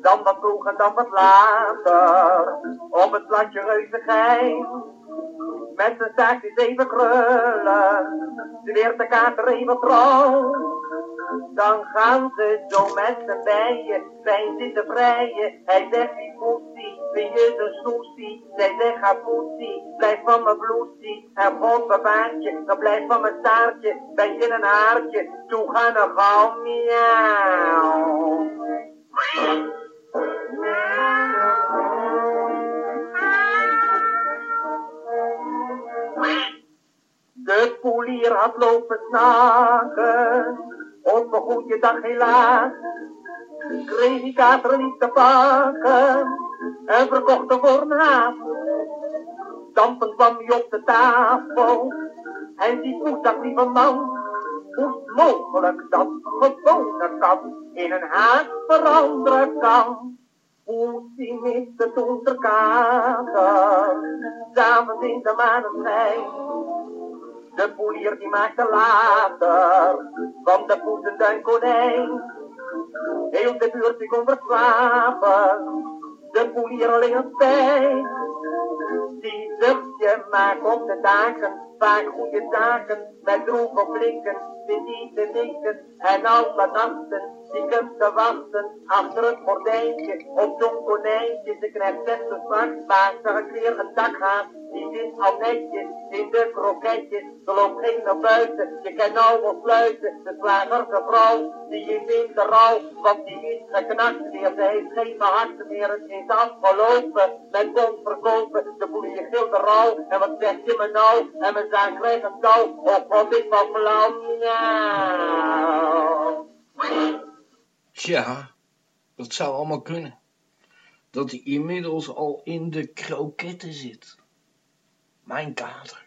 dan wat vroeg en dan wat later, op het plantje Reuzengein. Met zijn zaakjes even krullen, zweert de kater even trouw. Dan gaan ze zo met z'n bijen, fijn zitten vrijen. Hij zegt die poesie, vind je de soesie? Zij zegt ga poesie, blijf van mijn bloesie. En God bewaart je, dan blijf van mijn staartje. Ben je een haartje, toe gaan er gauw miauw. De poelier had lopen snaken, op een goede dag helaas. Kreeg die kater niet te pakken, en verkocht hem voor een haas. Dampend kwam hij op de tafel, en die poes dat lieve man, hoe mogelijk dat gewone kat in een haas veranderen kan? Poesie miste toen de kater, s'avonds in de maneschijn. De poelier die maakte later van de poes een konijn. Heel de buurt die kon verslapen, de poelier alleen een spijt. Die zuchtje maakt op de dagen vaak goede zaken, met droge blikken, die te nikken. En alle nachten stiekem te wachten, achter het gordijntje, op zo'n konijntje. Ze krijgt zes de zwart, maar ze een keer een dak gaat. Die zit al netjes in de kroketjes, ze loopt geen naar buiten, je kan nou wel. De slagerse vrouw, die is in de rouw, want die is geknakt weer. Ze heeft geen hart meer, het is afgelopen. Men komt verkopen, de boelie gilt de rouw. En wat zegt je me nou? En mijn zaak krijgt een touw, of god ik van. Nou. Tja, dat zou allemaal kunnen. Dat hij inmiddels al in de kroketten zit. Mijn kater.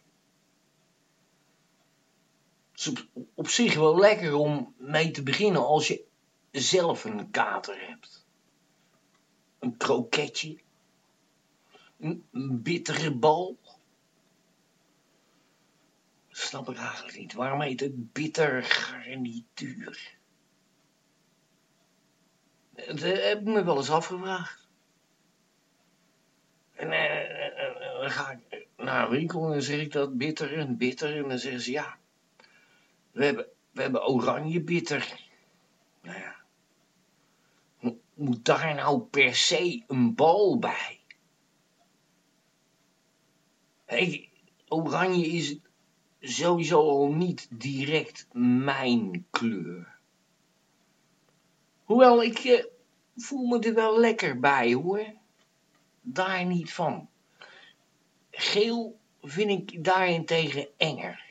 Het is op, op zich wel lekker om mee te beginnen als je zelf een kater hebt. Een kroketje. Een bittere bal. Snap ik eigenlijk niet. Waarom heet het bitter garnituur? Dat heb ik me wel eens afgevraagd. En eh, eh, dan ga ik naar een winkel en zeg ik dat bitter en bitter. En dan zeggen ze ja, we hebben, we hebben oranje bitter. Nou ja, moet daar nou per se een bal bij? Hey, oranje is sowieso al niet direct mijn kleur. Hoewel, ik eh, voel me er wel lekker bij, hoor. Daar niet van. Geel vind ik daarentegen enger.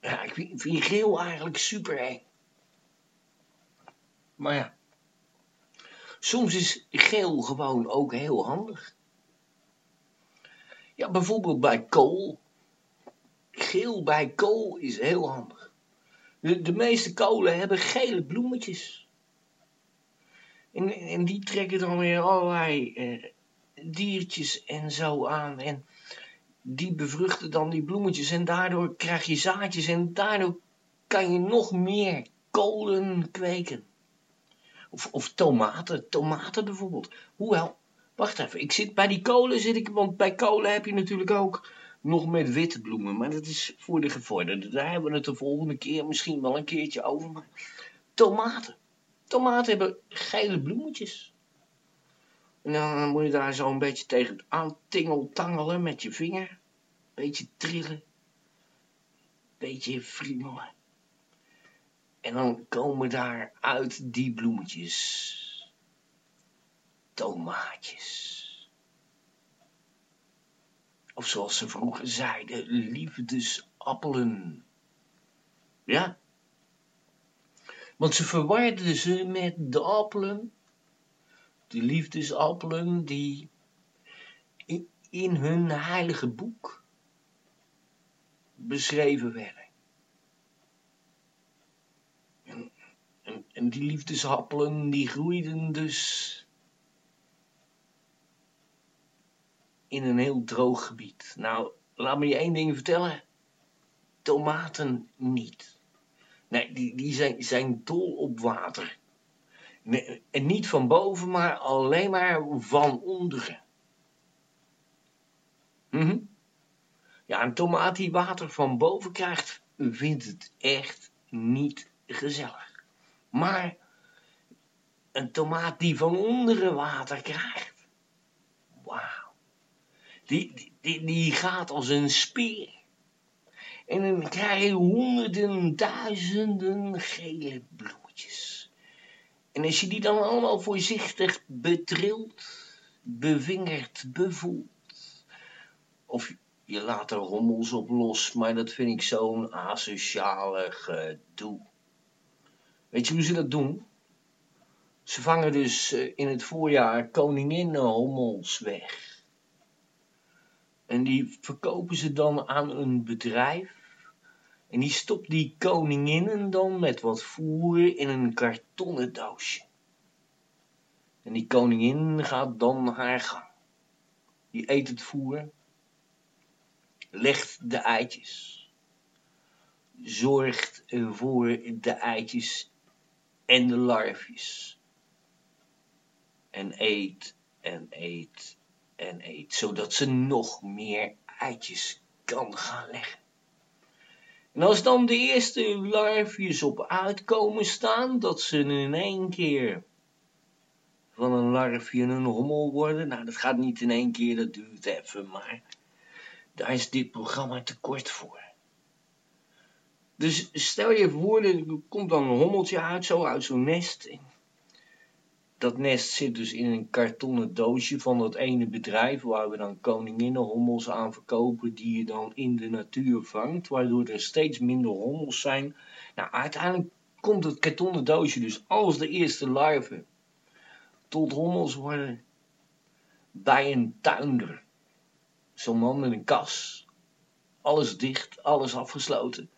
Ja, ik vind, geel eigenlijk super eng. Maar ja, soms is geel gewoon ook heel handig. Ja, bijvoorbeeld bij kool. Geel bij kool is heel handig. De, meeste kolen hebben gele bloemetjes. En, en die trekken dan weer allerlei eh, diertjes en zo aan. En die bevruchten dan die bloemetjes. En daardoor krijg je zaadjes. En daardoor kan je nog meer kolen kweken. Of, of tomaten. Tomaten bijvoorbeeld. Hoewel, wacht even. Ik zit bij die kolen zit ik. Want bij kolen heb je natuurlijk ook nog met witte bloemen. Maar dat is voor de gevorderden. Daar hebben we het de volgende keer misschien wel een keertje over. Tomaten. Tomaten hebben gele bloemetjes. En dan moet je daar zo een beetje tegen aan tingeltangelen met je vinger. Beetje trillen. Beetje friemelen. En dan komen daar uit die bloemetjes tomaatjes. Of zoals ze vroeger zeiden, liefdesappelen. Ja, want ze verwarden ze met de appelen, de liefdesappelen die in hun heilige boek beschreven werden. En, en, en die liefdesappelen die groeiden dus in een heel droog gebied. Nou, laat me je één ding vertellen. Tomaten niet. Nee, die, die zijn, zijn dol op water. Nee, en niet van boven, maar alleen maar van onderen. Mm Ja, een tomaat die water van boven krijgt, vindt het echt niet gezellig. Maar een tomaat die van onderen water krijgt, die, die, die gaat als een speer. En dan krijg je honderden, duizenden gele bloemetjes. En als je die dan allemaal voorzichtig betrilt, bevingert, bevoelt. Of je laat er rommels op los, maar dat vind ik zo'n asociale gedoe. Weet je hoe ze dat doen? Ze vangen dus eh, in het voorjaar koninginnenhommels weg. En die verkopen ze dan aan een bedrijf en die stopt die koninginnen dan met wat voer in een kartonnen doosje. En die koningin gaat dan haar gang. Die eet het voer, legt de eitjes, zorgt voor de eitjes en de larfjes. En eet en eet en eet, zodat ze nog meer eitjes kan gaan leggen. En als dan de eerste larfjes op uitkomen staan, dat ze in één keer van een larfje een hommel worden. Nou, dat gaat niet in één keer, dat duurt even, maar daar is dit programma te kort voor. Dus stel je voor, er komt dan een hommeltje uit, zo uit zo'n nest dat nest zit dus in een kartonnen doosje van dat ene bedrijf waar we dan koninginnenhommels aan verkopen die je dan in de natuur vangt, waardoor er steeds minder hommels zijn. Nou, uiteindelijk komt het kartonnen doosje dus als de eerste larven tot hommels worden bij een tuinder. Zo'n man met een kas. Alles dicht, alles afgesloten.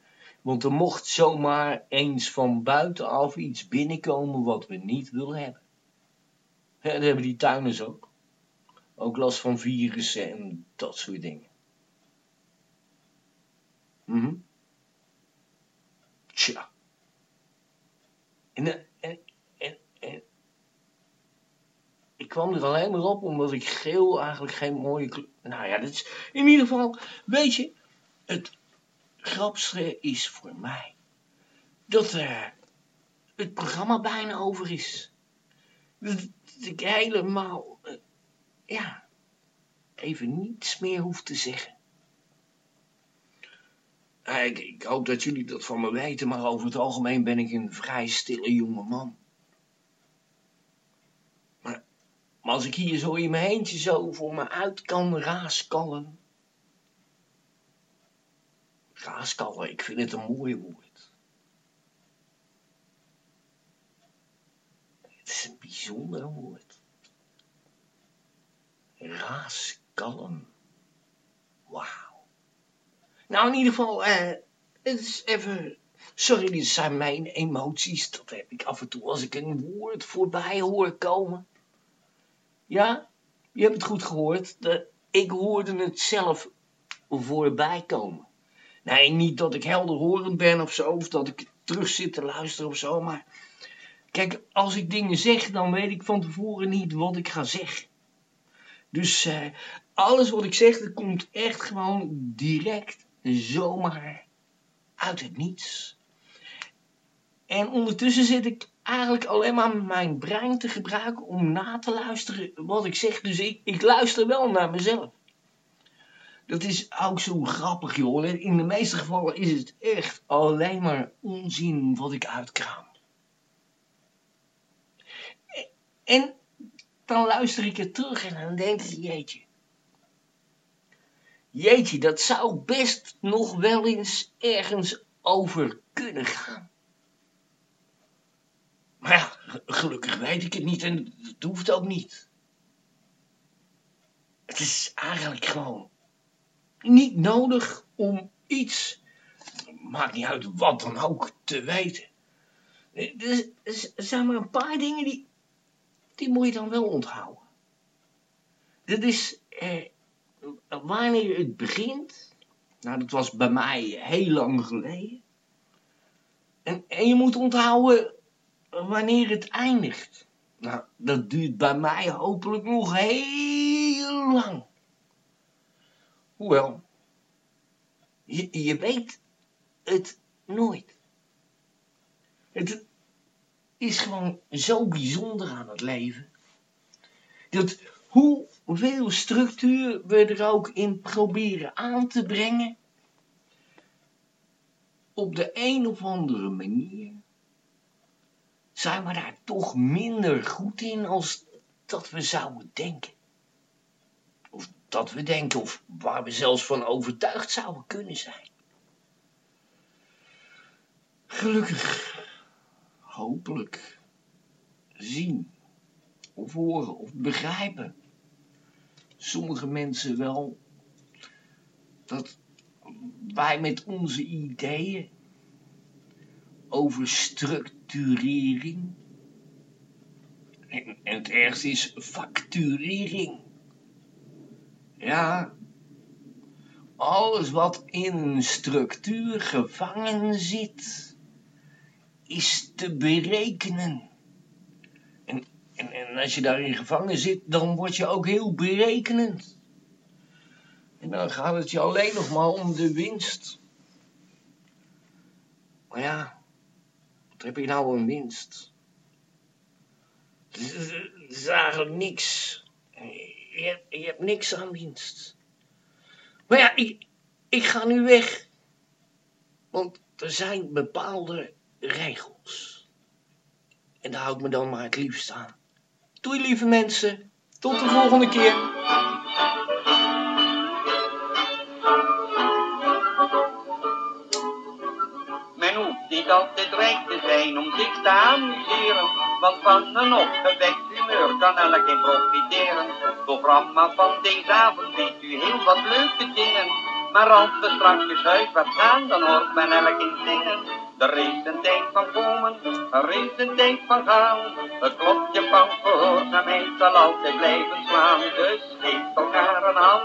Want er mocht zomaar eens van buitenaf iets binnenkomen wat we niet willen hebben. Ja, dat hebben die tuiners ook. Ook last van virussen en dat soort dingen. Mhm. Tja. En, en, en, ik kwam er alleen maar op omdat ik geel eigenlijk geen mooie kleur... Nou ja, dat is in ieder geval... Weet je, het grapste is voor mij dat er het programma bijna over is. Dat ik helemaal, eh, ja, even niets meer hoef te zeggen. Ik, ik hoop dat jullie dat van me weten, maar over het algemeen ben ik een vrij stille jonge man. Maar, maar als ik hier zo in mijn eentje zo voor me uit kan raaskallen. Raaskallen, ik vind het een mooi woord. Het is een bijzonder woord. Raaskallen. Wauw. Nou, in ieder geval, eh, het is even... Sorry, dit zijn mijn emoties. Dat heb ik af en toe als ik een woord voorbij hoor komen. Ja, je hebt het goed gehoord. Ik hoorde het zelf voorbij komen. Nee, niet dat ik helderhorend ben of zo, of dat ik terug zit te luisteren of zo, maar... Kijk, als ik dingen zeg, dan weet ik van tevoren niet wat ik ga zeggen. Dus eh, alles wat ik zeg, dat komt echt gewoon direct, zomaar uit het niets. En ondertussen zit ik eigenlijk alleen maar mijn brein te gebruiken om na te luisteren wat ik zeg. Dus ik, ik luister wel naar mezelf. Dat is ook zo grappig, joh. In de meeste gevallen is het echt alleen maar onzin wat ik uitkraam. En dan luister ik het terug en dan denk ik, jeetje. Jeetje, dat zou best nog wel eens ergens over kunnen gaan. Maar ja, gelukkig weet ik het niet en dat hoeft ook niet. Het is eigenlijk gewoon niet nodig om iets, maakt niet uit wat dan ook, te weten. Er zijn maar een paar dingen die, die moet je dan wel onthouden. Dat is eh, wanneer het begint. Nou, dat was bij mij heel lang geleden. En, en je moet onthouden wanneer het eindigt. Nou, dat duurt bij mij hopelijk nog heel lang. Hoewel, je, je weet het nooit. Het is gewoon zo bijzonder aan het leven. Dat hoeveel structuur we er ook in proberen aan te brengen, op de een of andere manier zijn we daar toch minder goed in als dat we zouden denken. Of dat we denken, of waar we zelfs van overtuigd zouden kunnen zijn. Gelukkig, hopelijk, zien, of horen, of begrijpen sommige mensen wel dat wij met onze ideeën over structurering. En, en het ergste is facturering. Ja, alles wat in structuur gevangen zit, is te berekenen. En, en, en als je daarin gevangen zit, dan word je ook heel berekenend. En dan gaat het je alleen nog maar om de winst. Maar ja, wat heb je nou een winst? Het is, eigenlijk niks. Je hebt, je hebt niks aan winst. Maar ja, ik, ik ga nu weg. Want er zijn bepaalde regels. En daar hou ik me dan maar het liefst aan. Doei lieve mensen. Tot de volgende keer. Men hoeft niet altijd rijk te zijn om zich te amuseren, want van een opgewekt humeur kan elk in profiteren. Het programma van deze avond biedt u heel wat leuke dingen, maar als we straks wat gaan, dan hoort men elk in zingen. Er is een tijd van komen, er is een tijd van gaan. Het klokje van gehoorzaamheid zal altijd blijven slaan. Dus geef elkaar een hand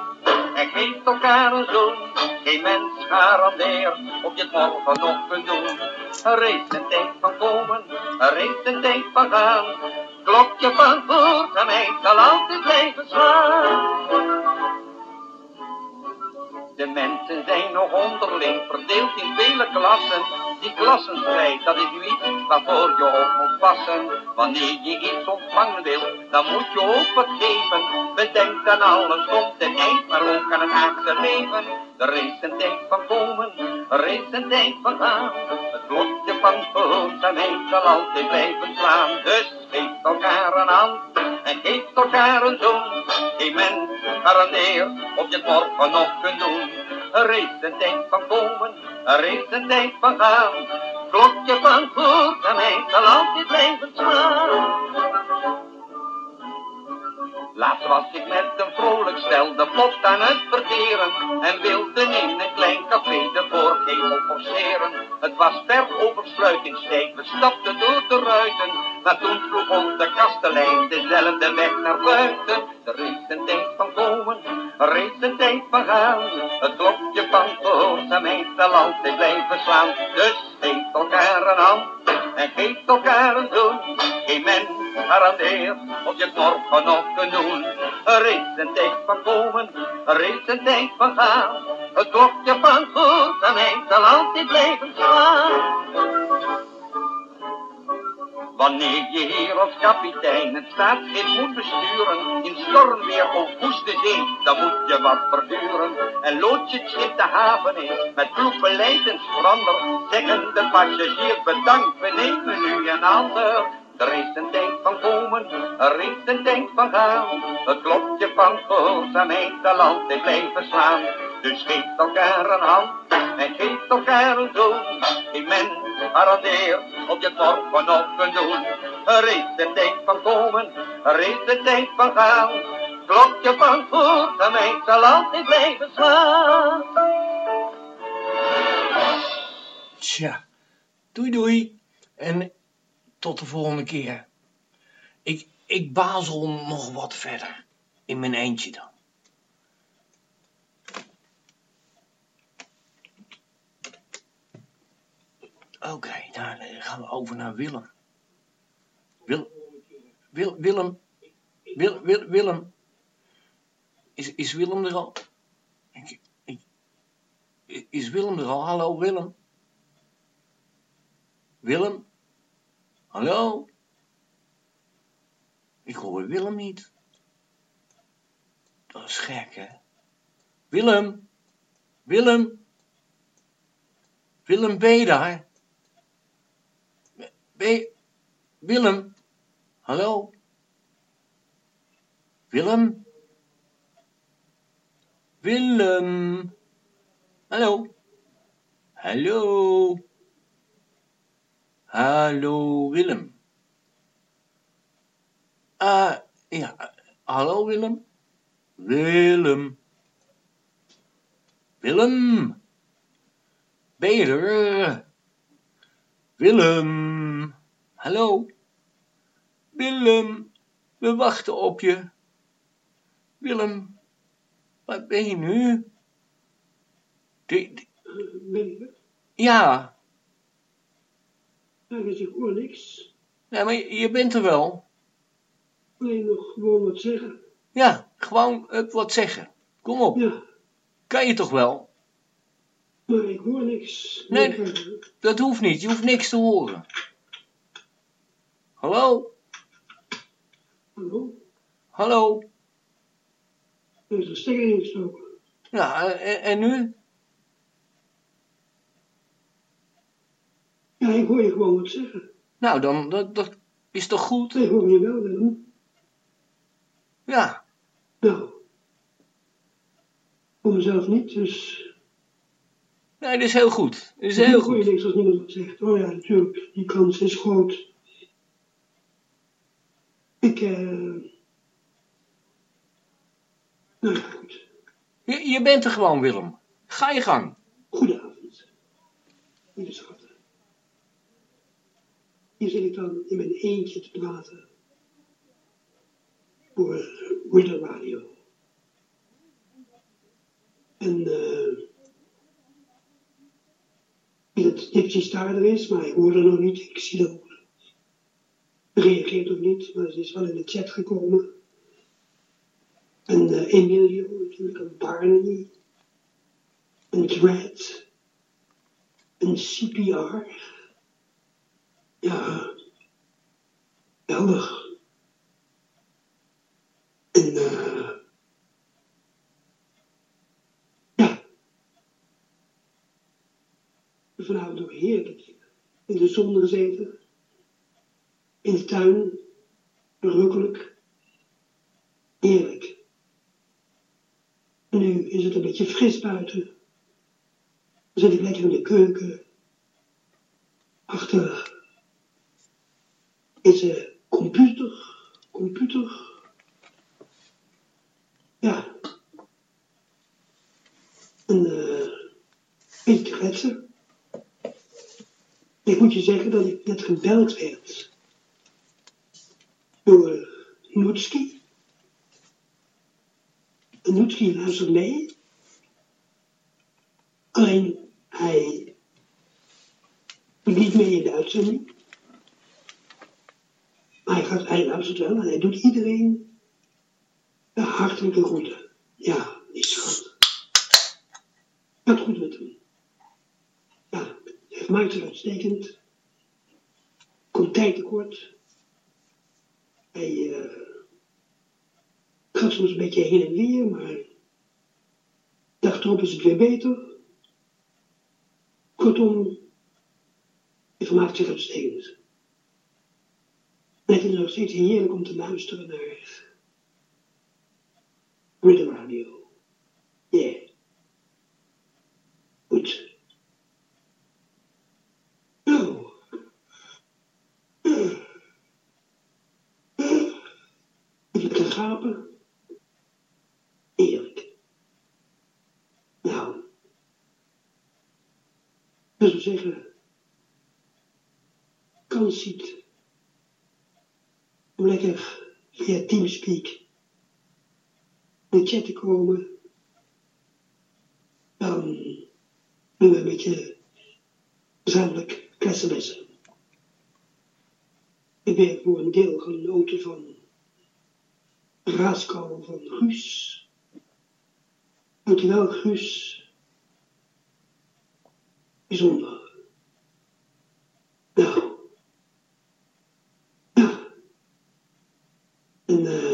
en geef elkaar een zoen. Geen mens garandeert of je het morgen nog kunt doen. Er is een tijd van komen, er is een tijd van gaan. Klokje van gehoorzaamheid zal altijd blijven slaan. De mensen zijn nog onderling verdeeld in vele klassen. Die klassenstrijd, dat is nu iets waarvoor je op moet passen. Wanneer je iets ontvangen wil, dan moet je ook wat geven. Bedenk dan alles komt een eind, maar ook aan het aardse leven. Er is een tijd van komen, er is een tijd van gaan. Het klokje van gehoorzaamheid zal altijd blijven slaan. Dus geef elkaar een hand en geef elkaar een zoen. Geen mens garandeert of je het morgen nog kunt doen. Er is een tijd van komen, er is een tijd van gaan. Klokje van gehoorzaamheid zal altijd blijven slaan. Laatst was ik met een vrolijk stel de plot aan het verkeren en wilde in een klein café de voorgevel forceren. Het was ver over sluitingstijd, we stapten door de ruiten, maar toen vroeg ons de kastelein dezelfde weg naar buiten. Is een tijd van komen, is een tijd van gaan, het klokje van gehoorzaamheid zal altijd blijven slaan. Dus geef elkaar een hand en geef elkaar een zoen. Geen mens garandeert of je het morgen nog kunt doen. Is een tijd van komen, is een tijd van gaan. Het klokje van gehoorzaamheid zal altijd blijven slaan. Wanneer je hier als kapitein het staatsschip moet besturen, in stormweer of woeste zee, dan moet je wat verduren. En lood je schip de haven in, met kloek beleid en schrander, zeggen de passagiers bedankt, we nemen nu een ander. Er is een tijd van komen, er is een tijd van gaan. Het klokje van gehoorzaamheid zal altijd blijven slaan. Dus geef elkaar een hand en geef elkaar een zoen. Geen mens garandeert of je morgen nog kunt doen. Is een tijd van komen, is een tijd van gaan. Klokje van gehoorzaamheid zal altijd blijven slaan. Tja, doei doei. En tot de volgende keer. Ik, ik bazel nog wat verder. In mijn eentje dan. Oké, nou, dan gaan we over naar Willem. Wil, Wil, Willem. Wil, Wil, Willem. Is, is Willem er al? Is Willem er al? Hallo Willem. Willem? Hallo? Ik hoor Willem niet. Dat is gek, hè? Willem? Willem? Willem, ben je daar? Ben. Willem? Hallo? Willem? Willem? Hallo? Hallo? Hallo Willem. Ah, ja. Hallo Willem. Willem. Willem. Ben je er? Willem. Hallo. Willem. We wachten op je. Willem. Waar ben je nu? De, de- Ben ik er? ja. Dus ik hoor niks. ja, maar je, je bent er wel. Alleen nog gewoon wat zeggen. Ja, gewoon hup, wat zeggen. Kom op. Ja, Kan je toch wel? maar ik hoor niks. Nee. Eh, Dat hoeft niet. Je hoeft niks te horen. Hallo? Hallo? Hallo? Er is een stekker ingestoken. Ja, en, en nu? Ja, ik hoor je gewoon wat zeggen. Nou, dan dat, dat is toch goed? Ik hoor je wel, Willem. Ja. Nou, voor mezelf niet, dus Nee, dat is heel goed. Dat is heel ik hoor je goed. niks als niemand wat zegt. Oh ja, natuurlijk, die kans is groot. Ik, eh... Nou ja, goed. Je, je bent er gewoon, Willem. Ga je gang. Goedenavond, lieve schatten. Hier zit ik dan in mijn eentje te praten voor Willer Radio. En eh ik weet dat Dipsy Star er is, maar ik hoor haar nog niet. Ik zie dat. Reageert ook niet, maar ze is wel in de chat gekomen. En eh Emilio natuurlijk, en Barney. een thread, een CPR. Ja, geweldig. En uh, ja, vanavond ook heerlijk in de zon gezeten, in de tuin, verrukkelijk, heerlijk. En nu is het een beetje fris buiten. Dan zit ik lekker in de keuken, achter is een computer, computer. Ja. En uh, beetje kletsen. Ik moet je zeggen dat ik net gebeld werd door Noetski. En Noetski luistert mee. Alleen hij doet niet mee in de uitzending. Maar hij, gaat, hij luistert wel en hij doet iedereen de hartelijke groeten. Ja, die schat. Gaat goed met hem. Ja, hij maakt het uitstekend. Komt tijd tekort. Hij uh, gaat soms een beetje heen en weer, maar dag erop is het weer beter. Kortom, hij vermaakt zich uitstekend. Vind het nog steeds heerlijk om te luisteren naar Rhythm Radio. Yeah. Goed. Nou. Gapen. Eerlijk. Nou. Dus we zeggen. Kans ziet om lekker via Teamspeak in de chat te komen. Dan doen we een beetje gezamenlijk klassenlessen. Ik ben voor een deel genoten van Raaskal van Guus. Dankjewel Guus. Bijzonder. Nou. Ja. En uh,